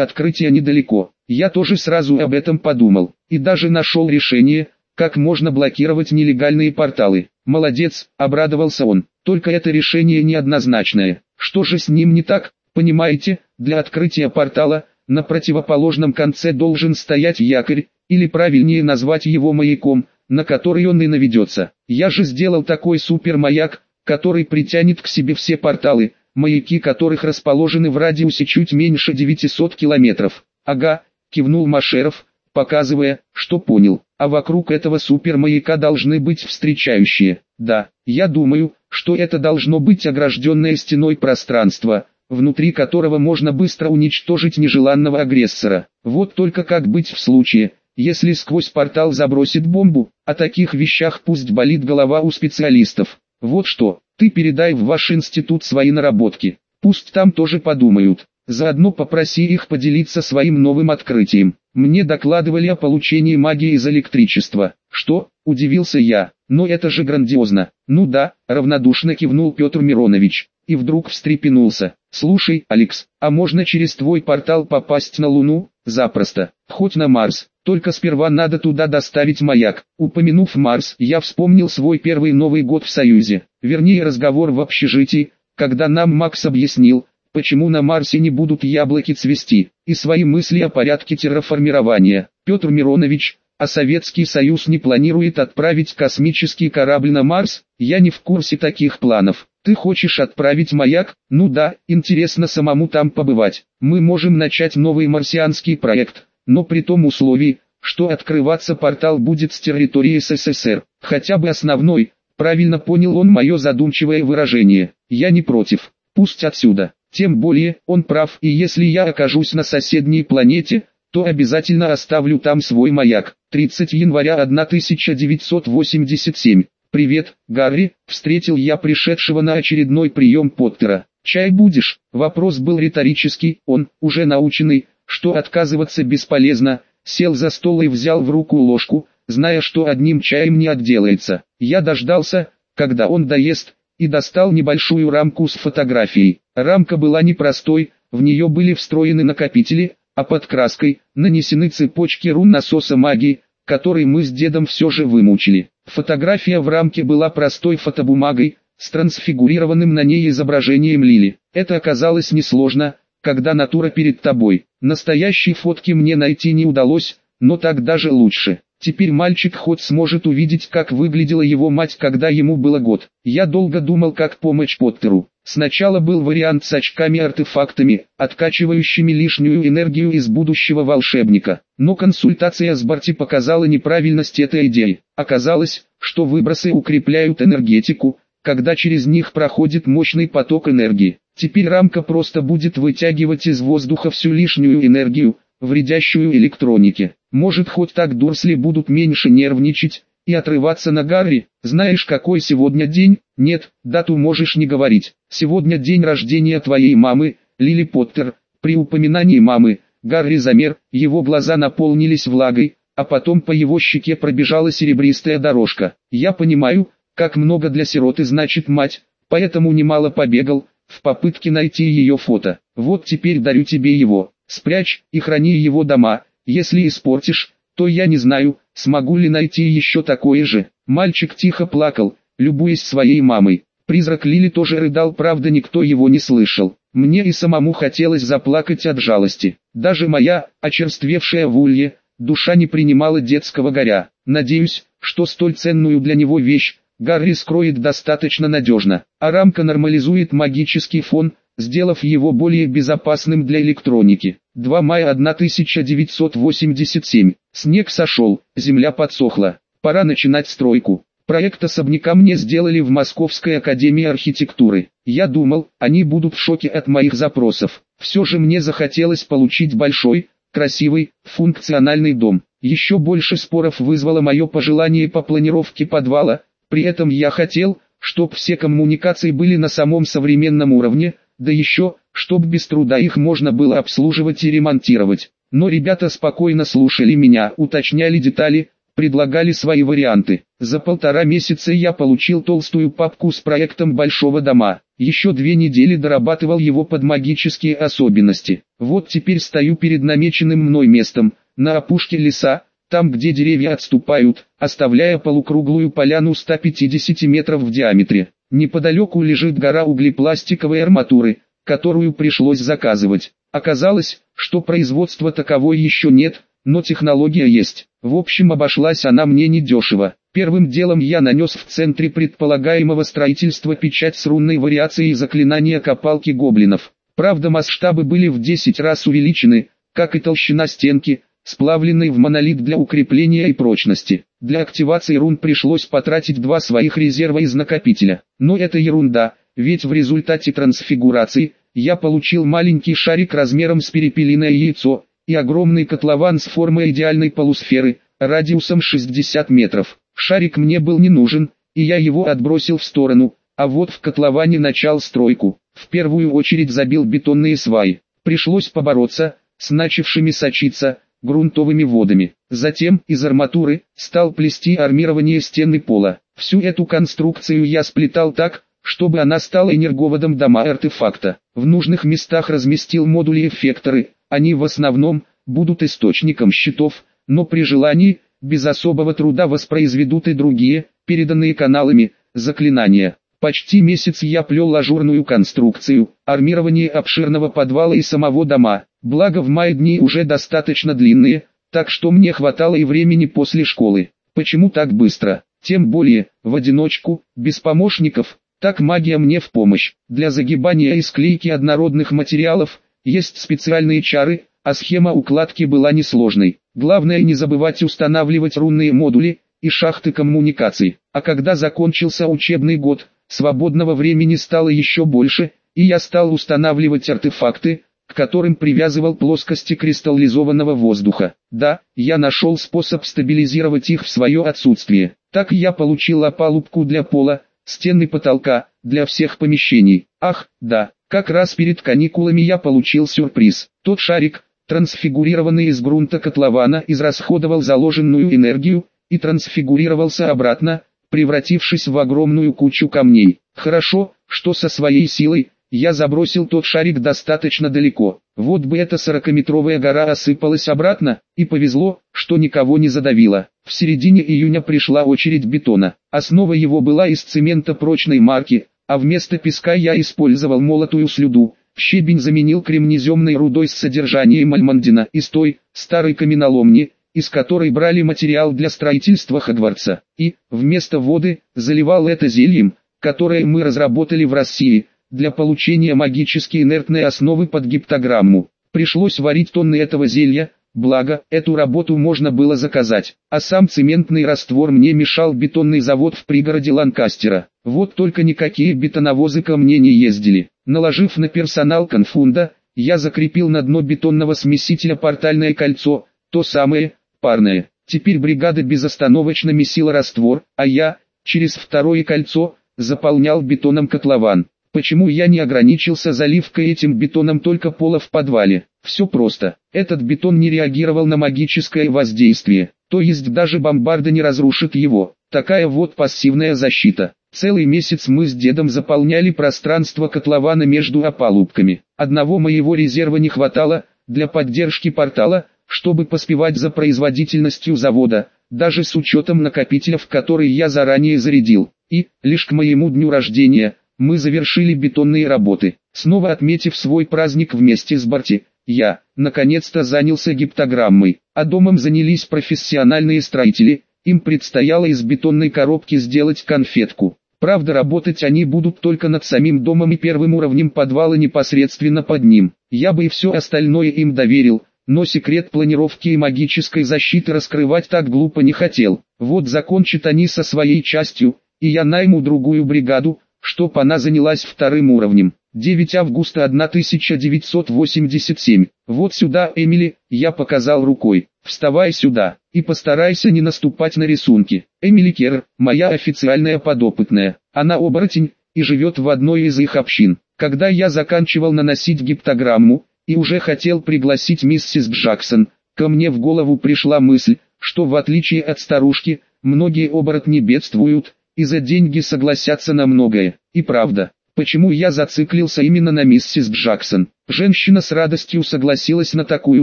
A: открытия недалеко. Я тоже сразу об этом подумал, и даже нашел решение, как можно блокировать нелегальные порталы. Молодец, обрадовался он, только это решение неоднозначное. Что же с ним не так, понимаете, для открытия портала, на противоположном конце должен стоять якорь, или правильнее назвать его маяком, на который он и наведется. Я же сделал такой супермаяк, который притянет к себе все порталы, маяки которых расположены в радиусе чуть меньше 900 километров. Ага, кивнул Машеров, показывая, что понял. А вокруг этого супермаяка должны быть встречающие. Да, я думаю, что это должно быть огражденное стеной пространство, внутри которого можно быстро уничтожить нежеланного агрессора. Вот только как быть в случае, если сквозь портал забросит бомбу, о таких вещах пусть болит голова у специалистов. Вот что, ты передай в ваш институт свои наработки, пусть там тоже подумают. Заодно попроси их поделиться своим новым открытием. Мне докладывали о получении магии из электричества. Что? Удивился я. Но это же грандиозно. Ну да, равнодушно кивнул Петр Миронович и вдруг встрепенулся. «Слушай, Алекс, а можно через твой портал попасть на Луну?» «Запросто. Хоть на Марс. Только сперва надо туда доставить маяк». Упомянув Марс, я вспомнил свой первый Новый год в Союзе. Вернее разговор в общежитии, когда нам Макс объяснил, почему на Марсе не будут яблоки цвести, и свои мысли о порядке терраформирования. Петр Миронович, а Советский Союз не планирует отправить космический корабль на Марс, я не в курсе таких планов. Ты хочешь отправить маяк? Ну да, интересно самому там побывать. Мы можем начать новый марсианский проект, но при том условии, что открываться портал будет с территории СССР, хотя бы основной, правильно понял он мое задумчивое выражение. Я не против, пусть отсюда. Тем более, он прав, и если я окажусь на соседней планете, то обязательно оставлю там свой маяк. 30 января 1987. «Привет, Гарри», — встретил я пришедшего на очередной прием Поттера. «Чай будешь?» Вопрос был риторический, он, уже наученный, что отказываться бесполезно, сел за стол и взял в руку ложку, зная, что одним чаем не отделается. Я дождался, когда он доест, и достал небольшую рамку с фотографией. Рамка была непростой, в нее были встроены накопители, а под краской нанесены цепочки рун насоса магии, который мы с дедом все же вымучили. Фотография в рамке была простой фотобумагой, с трансфигурированным на ней изображением Лили. Это оказалось несложно, когда натура перед тобой. Настоящей фотки мне найти не удалось, но так даже лучше. Теперь мальчик хоть сможет увидеть, как выглядела его мать, когда ему было год. Я долго думал, как помочь Поттеру. Сначала был вариант с очками-артефактами, откачивающими лишнюю энергию из будущего волшебника. Но консультация с Барти показала неправильность этой идеи. Оказалось, что выбросы укрепляют энергетику, когда через них проходит мощный поток энергии. Теперь рамка просто будет вытягивать из воздуха всю лишнюю энергию, вредящую электронике. Может хоть так Дурсли будут меньше нервничать и отрываться на Гарри. Знаешь какой сегодня день? Нет, дату можешь не говорить. Сегодня день рождения твоей мамы, Лили Поттер. При упоминании мамы, Гарри замер, его глаза наполнились влагой, а потом по его щеке пробежала серебристая дорожка. Я понимаю, как много для сироты значит мать, поэтому немало побегал, в попытке найти ее фото. Вот теперь дарю тебе его. Спрячь и храни его дома, если испортишь, то я не знаю, смогу ли найти еще такое же. Мальчик тихо плакал, любуясь своей мамой. Призрак Лили тоже рыдал, правда никто его не слышал. Мне и самому хотелось заплакать от жалости. Даже моя, очерствевшая в улье, душа не принимала детского горя. Надеюсь, что столь ценную для него вещь, Гарри скроет достаточно надежно, а рамка нормализует магический фон, сделав его более безопасным для электроники. 2 мая 1987. Снег сошел, земля подсохла. Пора начинать стройку. Проект особняка мне сделали в Московской академии архитектуры. Я думал, они будут в шоке от моих запросов. Все же мне захотелось получить большой, красивый, функциональный дом. Еще больше споров вызвало мое пожелание по планировке подвала. При этом я хотел, чтобы все коммуникации были на самом современном уровне, да еще, чтоб без труда их можно было обслуживать и ремонтировать. но ребята спокойно слушали меня, уточняли детали, предлагали свои варианты. За полтора месяца я получил толстую папку с проектом большого дома. Еще две недели дорабатывал его под магические особенности. Вот теперь стою перед намеченным мной местом, на опушке леса, там где деревья отступают, оставляя полукруглую поляну 150 метров в диаметре. Неподалеку лежит гора углепластиковой арматуры, которую пришлось заказывать. Оказалось, что производства таковой еще нет, но технология есть. В общем обошлась она мне недешево. Первым делом я нанес в центре предполагаемого строительства печать с рунной вариацией заклинания копалки гоблинов. Правда масштабы были в 10 раз увеличены, как и толщина стенки, сплавленной в монолит для укрепления и прочности. Для активации рун пришлось потратить два своих резерва из накопителя. Но это ерунда, ведь в результате трансфигурации, я получил маленький шарик размером с перепелиное яйцо, и огромный котлован с формой идеальной полусферы, радиусом 60 метров. Шарик мне был не нужен, и я его отбросил в сторону, а вот в котловане начал стройку. В первую очередь забил бетонные сваи. Пришлось побороться, с начавшими сочиться, грунтовыми водами. Затем, из арматуры, стал плести армирование стены пола. Всю эту конструкцию я сплетал так, чтобы она стала энерговодом дома артефакта. В нужных местах разместил модули-эффекторы, они в основном будут источником щитов, но при желании, без особого труда воспроизведут и другие, переданные каналами, заклинания. Почти месяц я плел ажурную конструкцию, армирование обширного подвала и самого дома, благо в мае дни уже достаточно длинные, так что мне хватало и времени после школы. Почему так быстро? Тем более, в одиночку, без помощников, так магия мне в помощь. Для загибания и склейки однородных материалов, есть специальные чары, а схема укладки была несложной. Главное не забывать устанавливать рунные модули и шахты коммуникаций. А когда закончился учебный год, свободного времени стало еще больше, и я стал устанавливать артефакты, к которым привязывал плоскости кристаллизованного воздуха. Да, я нашел способ стабилизировать их в свое отсутствие. Так я получил опалубку для пола, стены потолка, для всех помещений. Ах, да, как раз перед каникулами я получил сюрприз. Тот шарик, трансфигурированный из грунта котлована, израсходовал заложенную энергию, и трансфигурировался обратно, превратившись в огромную кучу камней. Хорошо, что со своей силой, я забросил тот шарик достаточно далеко. Вот бы эта сорокаметровая гора осыпалась обратно, и повезло, что никого не задавило. В середине июня пришла очередь бетона. Основа его была из цемента прочной марки, а вместо песка я использовал молотую слюду. Щебень заменил кремнеземной рудой с содержанием альмандина из той, старой каменоломни, из которой брали материал для строительства Хогвартса, и, вместо воды, заливал это зельем, которое мы разработали в России, для получения магически инертной основы под гиптограмму. Пришлось варить тонны этого зелья, Благо, эту работу можно было заказать, а сам цементный раствор мне мешал бетонный завод в пригороде Ланкастера. Вот только никакие бетоновозы ко мне не ездили. Наложив на персонал конфунда, я закрепил на дно бетонного смесителя портальное кольцо, то самое, парное. Теперь бригада безостановочно месила раствор, а я, через второе кольцо, заполнял бетоном котлован. Почему я не ограничился заливкой этим бетоном только пола в подвале? Все просто. Этот бетон не реагировал на магическое воздействие, то есть даже бомбарда не разрушит его. Такая вот пассивная защита. Целый месяц мы с дедом заполняли пространство котлована между опалубками. Одного моего резерва не хватало, для поддержки портала, чтобы поспевать за производительностью завода, даже с учетом накопителя в который я заранее зарядил. И, лишь к моему дню рождения, мы завершили бетонные работы. Снова отметив свой праздник вместе с Барти, я, наконец-то занялся гиптограммой, а домом занялись профессиональные строители, им предстояло из бетонной коробки сделать конфетку. Правда работать они будут только над самим домом и первым уровнем подвала непосредственно под ним. Я бы и все остальное им доверил, но секрет планировки и магической защиты раскрывать так глупо не хотел. Вот закончат они со своей частью, и я найму другую бригаду, чтоб она занялась вторым уровнем. 9 августа 1987. Вот сюда, Эмили, я показал рукой. Вставай сюда, и постарайся не наступать на рисунки. Эмили Керр, моя официальная подопытная. Она оборотень, и живет в одной из их общин. Когда я заканчивал наносить гиптограмму, и уже хотел пригласить миссис Джексон. Ко мне в голову пришла мысль, что в отличие от старушки, многие оборотни бедствуют, и за деньги согласятся на многое. И правда, почему я зациклился именно на миссис Джексон? Женщина с радостью согласилась на такую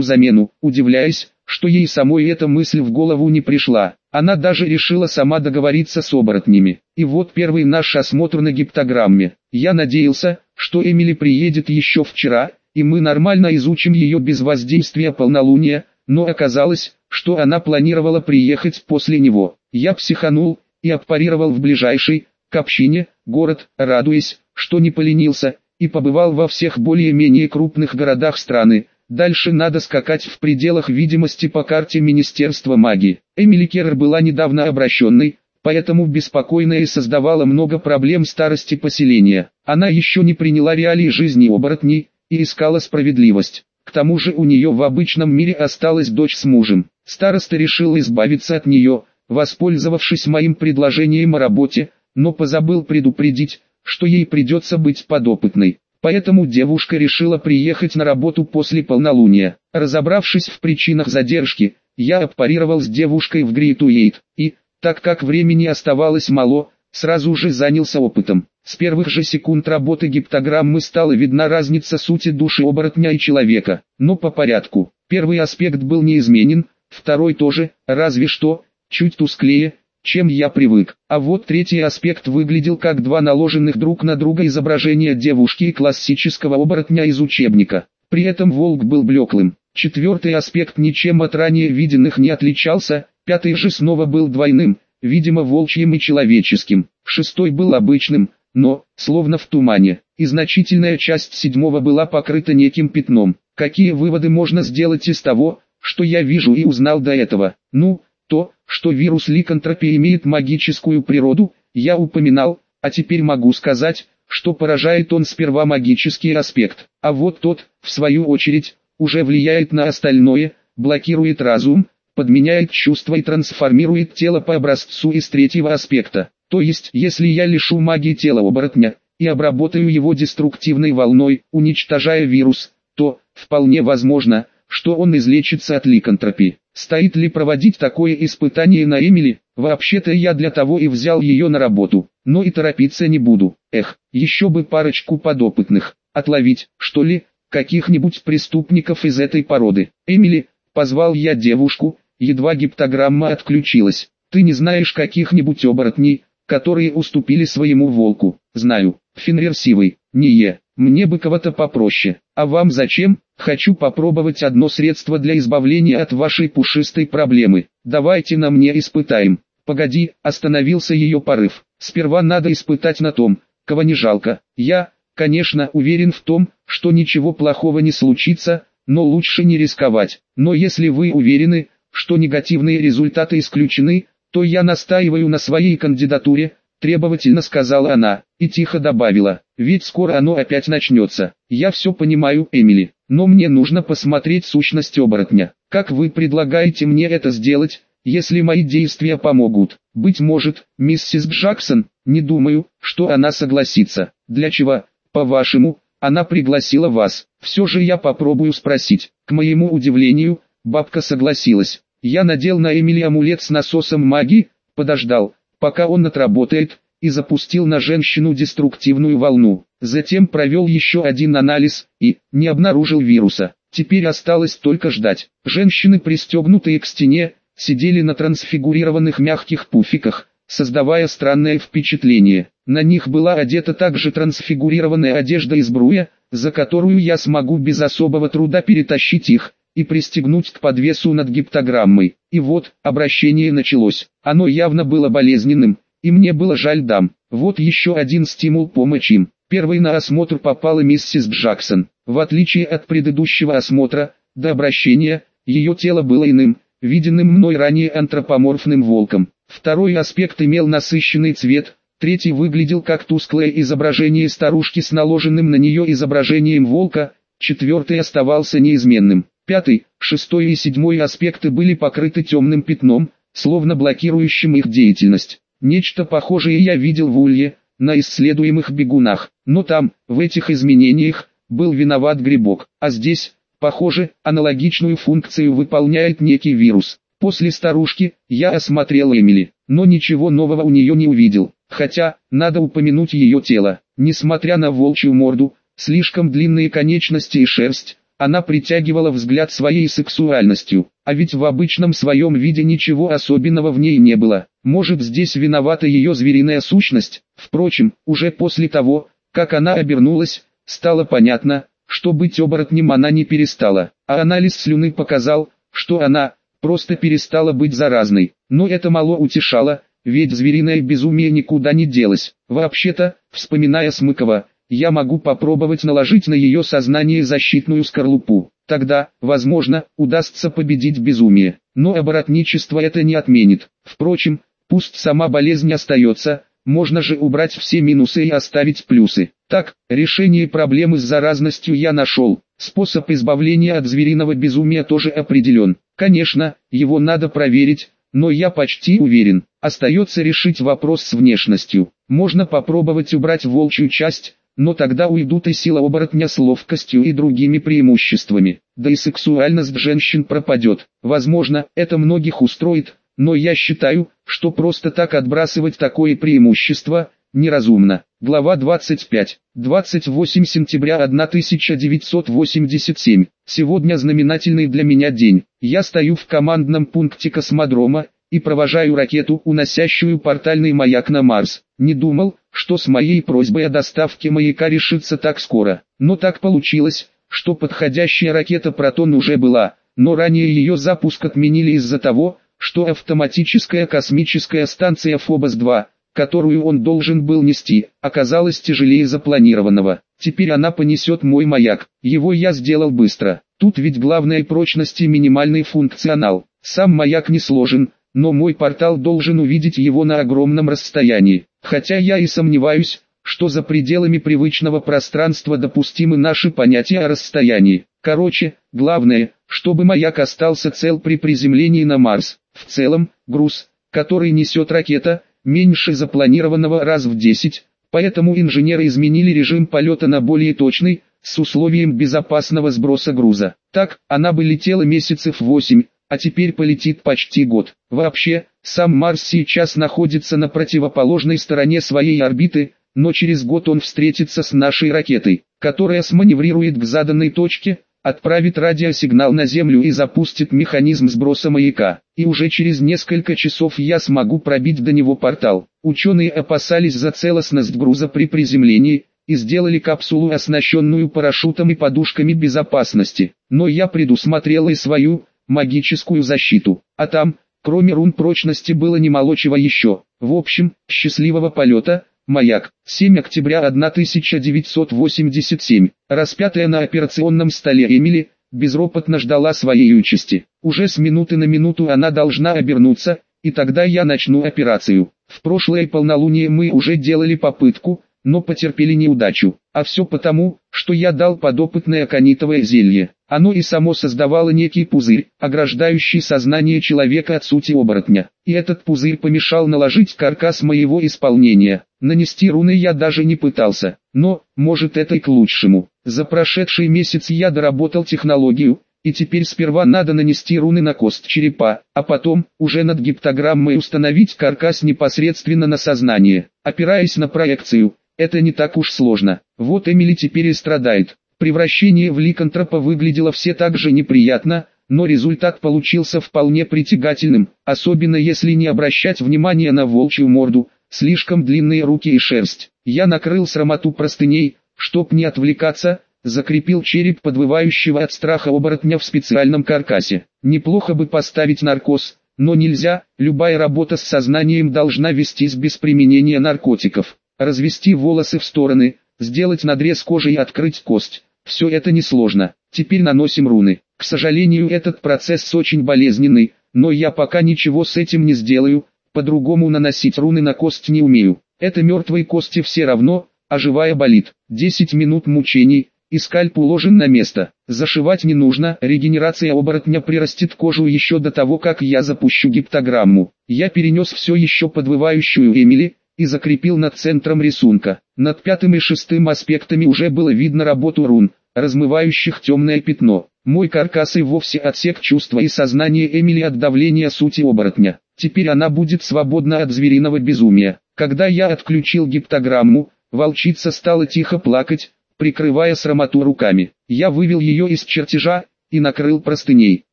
A: замену, удивляясь, что ей самой эта мысль в голову не пришла. Она даже решила сама договориться с оборотнями. И вот первый наш осмотр на гиптограмме. Я надеялся, что Эмили приедет еще вчера, и мы нормально изучим ее без воздействия полнолуния, но оказалось, что она планировала приехать после него. Я психанул и аппарировал в ближайший, к общине, город, радуясь, что не поленился, и побывал во всех более-менее крупных городах страны, Дальше надо скакать в пределах видимости по карте Министерства магии. Эмили Керр была недавно обращенной, поэтому беспокойная и создавала много проблем старости поселения. Она еще не приняла реалии жизни оборотней и искала справедливость. К тому же у нее в обычном мире осталась дочь с мужем. Староста решил избавиться от нее, воспользовавшись моим предложением о работе, но позабыл предупредить, что ей придется быть подопытной. Поэтому девушка решила приехать на работу после полнолуния. Разобравшись в причинах задержки, я аппарировал с девушкой в Грейтуэйт, и, так как времени оставалось мало, сразу же занялся опытом. С первых же секунд работы гиптограммы стала видна разница сути души оборотня и человека, но по порядку. Первый аспект был неизменен, второй тоже, разве что, чуть тусклее, чем я привык. А вот третий аспект выглядел как два наложенных друг на друга изображения девушки и классического оборотня из учебника. При этом волк был блеклым. Четвертый аспект ничем от ранее виденных не отличался, пятый же снова был двойным, видимо волчьим и человеческим. Шестой был обычным, но, словно в тумане, и значительная часть седьмого была покрыта неким пятном. Какие выводы можно сделать из того, что я вижу и узнал до этого? Ну, то, что вирус ликантропии имеет магическую природу, я упоминал, а теперь могу сказать, что поражает он сперва магический аспект, а вот тот, в свою очередь, уже влияет на остальное, блокирует разум, подменяет чувства и трансформирует тело по образцу из третьего аспекта. То есть, если я лишу магии тела оборотня, и обработаю его деструктивной волной, уничтожая вирус, то, вполне возможно, что он излечится от ликантропии. Стоит ли проводить такое испытание на Эмили? Вообще-то я для того и взял ее на работу, но и торопиться не буду. Эх, еще бы парочку подопытных. Отловить, что ли, каких-нибудь преступников из этой породы. Эмили, позвал я девушку, едва гиптограмма отключилась. Ты не знаешь каких-нибудь оборотней, которые уступили своему волку? Знаю, Фенрир Сивый, не е. Мне бы кого-то попроще. А вам зачем? Хочу попробовать одно средство для избавления от вашей пушистой проблемы. Давайте на мне испытаем. Погоди, остановился ее порыв. Сперва надо испытать на том, кого не жалко. Я, конечно, уверен в том, что ничего плохого не случится, но лучше не рисковать. Но если вы уверены, что негативные результаты исключены, то я настаиваю на своей кандидатуре, требовательно сказала она, и тихо добавила, ведь скоро оно опять начнется. Я все понимаю, Эмили, но мне нужно посмотреть сущность оборотня. Как вы предлагаете мне это сделать, если мои действия помогут? Быть может, миссис Джексон, не думаю, что она согласится. Для чего, по-вашему, она пригласила вас? Все же я попробую спросить. К моему удивлению, бабка согласилась. Я надел на Эмили амулет с насосом магии, подождал, пока он отработает, и запустил на женщину деструктивную волну. Затем провел еще один анализ, и, не обнаружил вируса. Теперь осталось только ждать. Женщины, пристегнутые к стене, сидели на трансфигурированных мягких пуфиках, создавая странное впечатление. На них была одета также трансфигурированная одежда из бруя, за которую я смогу без особого труда перетащить их, и пристегнуть к подвесу над гиптограммой. И вот, обращение началось. Оно явно было болезненным, и мне было жаль дам. Вот еще один стимул помочь им. Первой на осмотр попала миссис Джексон. В отличие от предыдущего осмотра, до обращения, ее тело было иным, виденным мной ранее антропоморфным волком. Второй аспект имел насыщенный цвет, третий выглядел как тусклое изображение старушки с наложенным на нее изображением волка, четвертый оставался неизменным. Пятый, шестой и седьмой аспекты были покрыты темным пятном, словно блокирующим их деятельность. Нечто похожее я видел в Улье, на исследуемых бегунах, но там, в этих изменениях, был виноват грибок, а здесь, Похоже, аналогичную функцию выполняет некий вирус. После старушки, я осмотрел Эмили, но ничего нового у нее не увидел. Хотя, надо упомянуть ее тело. Несмотря на волчью морду, слишком длинные конечности и шерсть, она притягивала взгляд своей сексуальностью, а ведь в обычном своем виде ничего особенного в ней не было. Может здесь виновата ее звериная сущность? Впрочем, уже после того, как она обернулась, стало понятно, что быть оборотнем она не перестала, а анализ слюны показал, что она просто перестала быть заразной. Но это мало утешало, ведь звериное безумие никуда не делось. Вообще-то, вспоминая Смыкова, я могу попробовать наложить на ее сознание защитную скорлупу. Тогда, возможно, удастся победить безумие. Но оборотничество это не отменит. Впрочем, пусть сама болезнь остается, можно же убрать все минусы и оставить плюсы. Так, решение проблемы с заразностью я нашел. Способ избавления от звериного безумия тоже определен. Конечно, его надо проверить, но я почти уверен. Остается решить вопрос с внешностью. Можно попробовать убрать волчью часть, но тогда уйдут и сила оборотня с ловкостью и другими преимуществами. Да и сексуальность женщин пропадет. Возможно, это многих устроит, но я считаю, что просто так отбрасывать такое преимущество, неразумно. Глава 25. 28 сентября 1987. Сегодня знаменательный для меня день. Я стою в командном пункте космодрома, и провожаю ракету, уносящую портальный маяк на Марс. Не думал, что с моей просьбой о доставке маяка решится так скоро. Но так получилось, что подходящая ракета «Протон» уже была, но ранее ее запуск отменили из-за того, что автоматическая космическая станция Фобос-2, которую он должен был нести, оказалась тяжелее запланированного. Теперь она понесет мой маяк, его я сделал быстро. Тут ведь главное прочность и минимальный функционал. Сам маяк не сложен, но мой портал должен увидеть его на огромном расстоянии. Хотя я и сомневаюсь, что за пределами привычного пространства допустимы наши понятия о расстоянии. Короче, главное, чтобы маяк остался цел при приземлении на Марс. В целом, груз, который несет ракета, меньше запланированного раз в 10, поэтому инженеры изменили режим полета на более точный, с условием безопасного сброса груза. Так, она бы летела месяцев 8, а теперь полетит почти год. Вообще, сам Марс сейчас находится на противоположной стороне своей орбиты, но через год он встретится с нашей ракетой, которая сманеврирует к заданной точке, отправит радиосигнал на Землю и запустит механизм сброса маяка. И уже через несколько часов я смогу пробить до него портал. Ученые опасались за целостность груза при приземлении, и сделали капсулу, оснащенную парашютом и подушками безопасности. Но я предусмотрел и свою, магическую защиту, а там, кроме рун прочности было немало чего еще. В общем, счастливого полета, маяк, 7 октября 1987, распятая на операционном столе Эмили, безропотно ждала своей участи. Уже с минуты на минуту она должна обернуться, и тогда я начну операцию. В прошлое полнолуние мы уже делали попытку, но потерпели неудачу. А все потому, что я дал подопытное канитовое зелье. Оно и само создавало некий пузырь, ограждающий сознание человека от сути оборотня. И этот пузырь помешал наложить каркас моего исполнения. Нанести руны я даже не пытался, но, может это и к лучшему. За прошедший месяц я доработал технологию, и теперь сперва надо нанести руны на кост черепа, а потом, уже над гиптограммой установить каркас непосредственно на сознание, опираясь на проекцию. Это не так уж сложно. Вот Эмили теперь и страдает. Превращение в ликантропа выглядело все так же неприятно, но результат получился вполне притягательным, особенно если не обращать внимания на волчью морду, слишком длинные руки и шерсть. Я накрыл срамоту простыней, чтоб не отвлекаться, закрепил череп подвывающего от страха оборотня в специальном каркасе. Неплохо бы поставить наркоз, но нельзя, любая работа с сознанием должна вестись без применения наркотиков развести волосы в стороны, сделать надрез кожи и открыть кость. Все это несложно. Теперь наносим руны. К сожалению этот процесс очень болезненный, но я пока ничего с этим не сделаю, по-другому наносить руны на кость не умею. Это мертвые кости все равно, а живая болит. 10 минут мучений, и скальп уложен на место. Зашивать не нужно, регенерация оборотня прирастет кожу еще до того, как я запущу гиптограмму. Я перенес все еще подвывающую Эмили, и закрепил над центром рисунка. Над пятым и шестым аспектами уже было видно работу рун, размывающих темное пятно. Мой каркас и вовсе отсек чувства и сознания Эмили от давления сути оборотня. Теперь она будет свободна от звериного безумия. Когда я отключил гиптограмму, волчица стала тихо плакать, прикрывая срамоту руками. Я вывел ее из чертежа и накрыл простыней.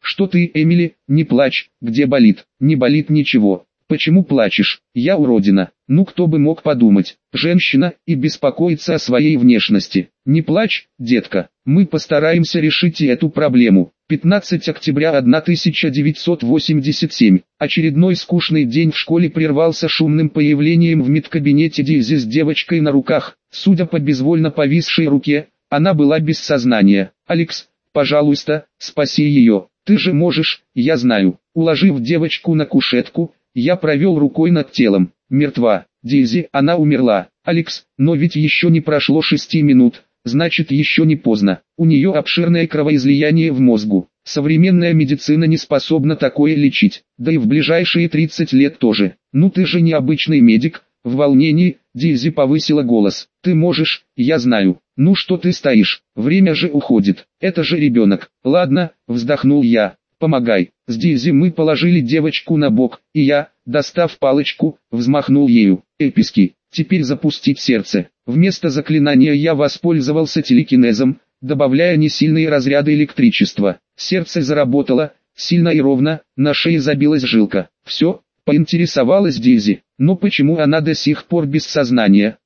A: «Что ты, Эмили, не плачь, где болит?» «Не болит ничего. Почему плачешь? Я уродина. Ну кто бы мог подумать, женщина и беспокоиться о своей внешности. Не плачь, детка, мы постараемся решить и эту проблему. 15 октября 1987. Очередной скучный день в школе прервался шумным появлением в медкабинете Дизи с девочкой на руках. Судя по безвольно повисшей руке, она была без сознания. «Алекс, пожалуйста, спаси ее. Ты же можешь, я знаю». Уложив девочку на кушетку, я провел рукой над телом. Мертва. Дейзи, она умерла. Алекс, но ведь еще не прошло шести минут. Значит еще не поздно. У нее обширное кровоизлияние в мозгу. Современная медицина не способна такое лечить. Да и в ближайшие 30 лет тоже. Ну ты же не обычный медик. В волнении, Дейзи повысила голос. Ты можешь, я знаю. Ну что ты стоишь? Время же уходит. Это же ребенок. Ладно, вздохнул я помогай. С Дизи мы положили девочку на бок, и я, достав палочку, взмахнул ею. Эписки, теперь запустить сердце. Вместо заклинания я воспользовался телекинезом, добавляя несильные разряды электричества. Сердце заработало, сильно и ровно, на шее забилась жилка. Все, поинтересовалась Дизи, но почему она до сих пор без сознания?